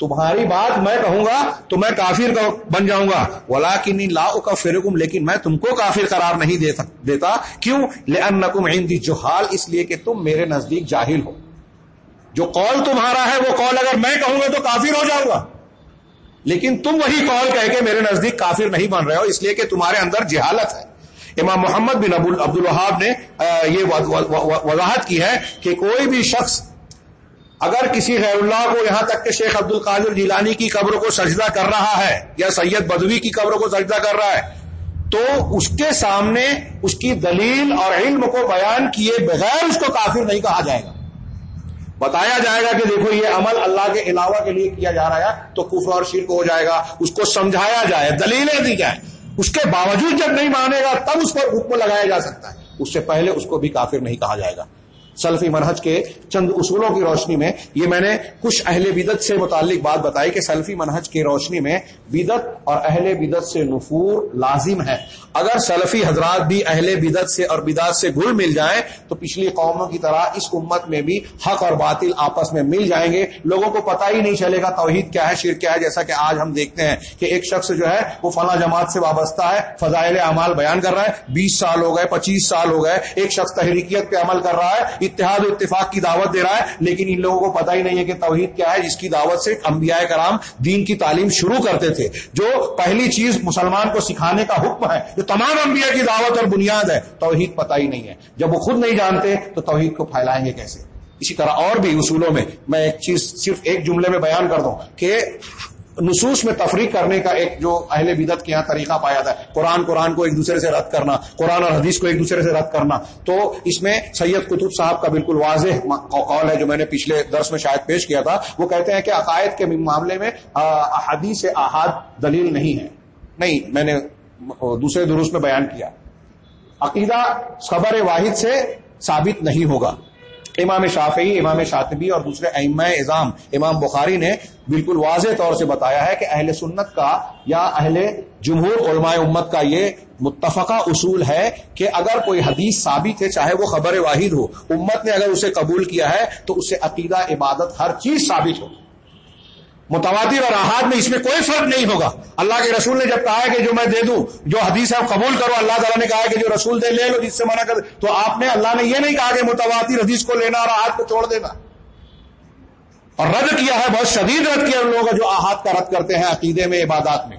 تمہاری بات میں کہوں گا تو میں کافر بن جاؤں گا۔ ولا کی لا کا فرکم لیکن میں تم کو کافر قرار نہیں دیتا۔ کیوں؟ لکم عندی جو اس لیے کہ تم میرے نزدیک جاہل ہو۔ جو قول تمہارا ہے، وہ قول اگر میں کہوں گا تو کافر ہو جاؤں گا۔ لیکن تم وہی قول کہہ کے میرے نزدیک کافر نہیں بن رہے ہو، اس لیے کہ تمہارے اندر جہالت ہے۔ امام محمد بن عبد الوہاب نے یہ وضاحت کی ہے کہ کوئی بھی شخص اگر کسی غیر اللہ کو یہاں تک کہ شیخ عبد القادر جیلانی کی قبر کو سجدہ کر رہا ہے یا سید بدوی کی قبر کو سجدہ کر رہا ہے، تو اس کے سامنے اس کی دلیل اور علم کو بیان کیے بغیر اس کو کافر نہیں کہا جائے گا۔ بتایا جائے گا کہ دیکھو یہ عمل اللہ کے علاوہ کے لیے کیا جا رہا ہے، تو کفر اور شرک ہو جائے گا، اس کو سمجھایا جائے، دلیلیں دی جائیں۔ اس کے باوجود جب نہیں مانے گا، تب اس پر حکم لگایا جا سکتا ہے۔ اس سے پہلے اس کو بھی کافر نہیں کہا جائے گا۔ سلفی منہج کے چند اصولوں کی روشنی میں یہ میں نے کچھ اہل بدت سے متعلق بات بتائی کہ سلفی منہج کی روشنی میں بدت اور اہل بدت سے نفور لازم ہے۔ اگر سلفی حضرات بھی اہل بدت سے اور بدعت سے گل مل جائیں تو پچھلی قوموں کی طرح اس امت میں بھی حق اور باطل آپس میں مل جائیں گے۔ لوگوں کو پتہ ہی نہیں چلے گا توحید کیا ہے شیر کیا ہے، جیسا کہ آج ہم دیکھتے ہیں کہ ایک شخص جو ہے وہ فلاں جماعت سے وابستہ ہے، فضائل اعمال بیان کر رہا ہے، بیس سال ہو گئے، پچیس سال ہو گئے، ایک شخص تحریکیت پہ عمل کر رہا ہے اتحاد و اتفاق کی دعوت دے رہا ہے، لیکن ان لوگوں کو پتہ ہی نہیں ہے کہ توحید کیا ہے، جس کی دعوت سے انبیاء کرام دین کی تعلیم شروع کرتے تھے۔ جو پہلی چیز مسلمان کو سکھانے کا حکم ہے، جو تمام انبیاء کی دعوت اور بنیاد ہے، توحید پتہ ہی نہیں ہے۔ جب وہ خود نہیں جانتے، تو توحید کو پھیلائیں گے کیسے؟ اسی طرح اور بھی اصولوں میں میں ایک چیز صرف ایک جملے میں بیان کر دوں کہ نصوص میں تفریح کرنے کا ایک جو اہل بدت کے یہاں طریقہ پایا تھا، قرآن قرآن کو ایک دوسرے سے رد کرنا، قرآن اور حدیث کو ایک دوسرے سے رد کرنا۔ تو اس میں سید قطب صاحب کا بالکل واضح قول ہے جو میں نے پچھلے درس میں شاید پیش کیا تھا۔ وہ کہتے ہیں کہ عقائد کے معاملے میں حدیث احاد دلیل نہیں ہے۔ نہیں، میں نے دوسرے درست میں بیان کیا۔ عقیدہ خبر واحد سے ثابت نہیں ہوگا۔ امام شافعی، امام شاطبی اور دوسرے ائمہ اظام امام بخاری نے بالکل واضح طور سے بتایا ہے کہ اہل سنت کا یا اہل جمہور علماء امت کا یہ متفقہ اصول ہے کہ اگر کوئی حدیث ثابت ہے، چاہے وہ خبر واحد ہو، امت نے اگر اسے قبول کیا ہے تو اسے عقیدہ، عبادت، ہر چیز ثابت ہو۔ متواتر اور احاد میں اس میں کوئی فرق نہیں ہوگا۔ اللہ کے رسول نے جب کہا ہے کہ جو میں دے دوں، جو حدیث ہے قبول کرو۔ اللہ تعالیٰ نے کہا ہے کہ جو رسول دے، لے لو، جس سے منع کر تو آپ نے اللہ نے یہ نہیں کہا کہ متواتر حدیث کو لینا اور احاد کو چھوڑ دینا۔ اور رد کیا ہے، بہت شدید رد کیا ان لوگوں جو احاد کا رد کرتے ہیں عقیدے میں، عبادات میں۔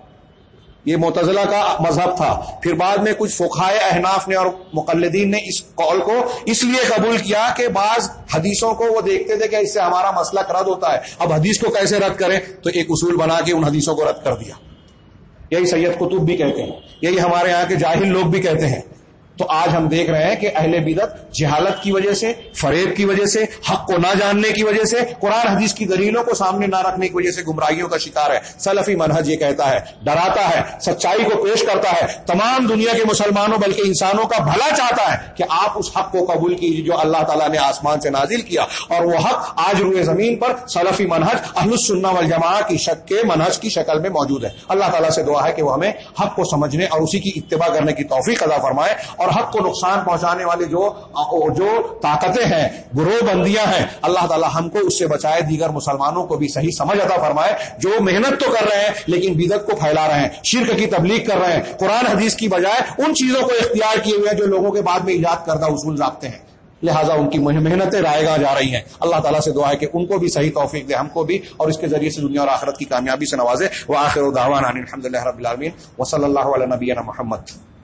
یہ متضلہ کا مذہب تھا۔ پھر بعد میں کچھ فقائے احناف نے اور مقلدین نے اس قول کو اس لیے قبول کیا کہ بعض حدیثوں کو وہ دیکھتے تھے کہ اس سے ہمارا مسئلہ رد ہوتا ہے۔ اب حدیث کو کیسے رد کریں؟ تو ایک اصول بنا کے ان حدیثوں کو رد کر دیا۔ یہی سید قطب بھی کہتے ہیں۔ یہی ہمارے یہاں کے جاہل لوگ بھی کہتے ہیں۔ تو آج ہم دیکھ رہے ہیں کہ اہل بدت جہالت کی وجہ سے، فریب کی وجہ سے، حق کو نہ جاننے کی وجہ سے، قرآن حدیث کی دلیلوں کو سامنے نہ رکھنے کی وجہ سے گمراہیوں کا شکار ہے۔ سلفی منہج یہ کہتا ہے، ڈراتا ہے، سچائی کو پیش کرتا ہے۔ تمام دنیا کے مسلمانوں، بلکہ انسانوں کا بھلا چاہتا ہے کہ آپ اس حق کو قبول کیجیے جو اللہ تعالیٰ نے آسمان سے نازل کیا۔ اور وہ حق آج روئے زمین پر سلفی منہج اہل السنہ والجماع کی شک کے منہج کی شکل میں موجود ہے۔ اللہ تعالیٰ سے دعا ہے کہ وہ ہمیں حق کو سمجھنے اور اسی کی اتباع کرنے کی توفیق ادا فرمائے۔ اور حق کو نقصان پہنچانے والی جو جو طاقتیں ہیں، گروہ بندیاں ہیں، اللہ تعالی ہم کو اس سے بچائے، دیگر مسلمانوں کو بھی صحیح سمجھ عطا فرمائے، جو محنت تو کر رہے ہیں، لیکن بدت کو پھیلا رہے ہیں، شرک کی تبلیغ کر رہے ہیں، قرآن حدیث کی بجائے ان چیزوں کو اختیار کیے ہوئے ہیں جو لوگوں کے بعد میں ایجاد کردہ اصول ضابطے ہیں۔ لہٰذا ان کی محنتیں رائے گا جا رہی ہیں۔ اللہ تعالیٰ سے دعا ہے کہ ان کو بھی صحیح توفیق دے ہم کو بھی اور اس کے ذریعے سے دنیا اور آخرت کی کامیابی سے نوازے۔ وہ آخر الحمد اللہ رب العالمین۔ و صلی اللہ علیہ نبی محمد۔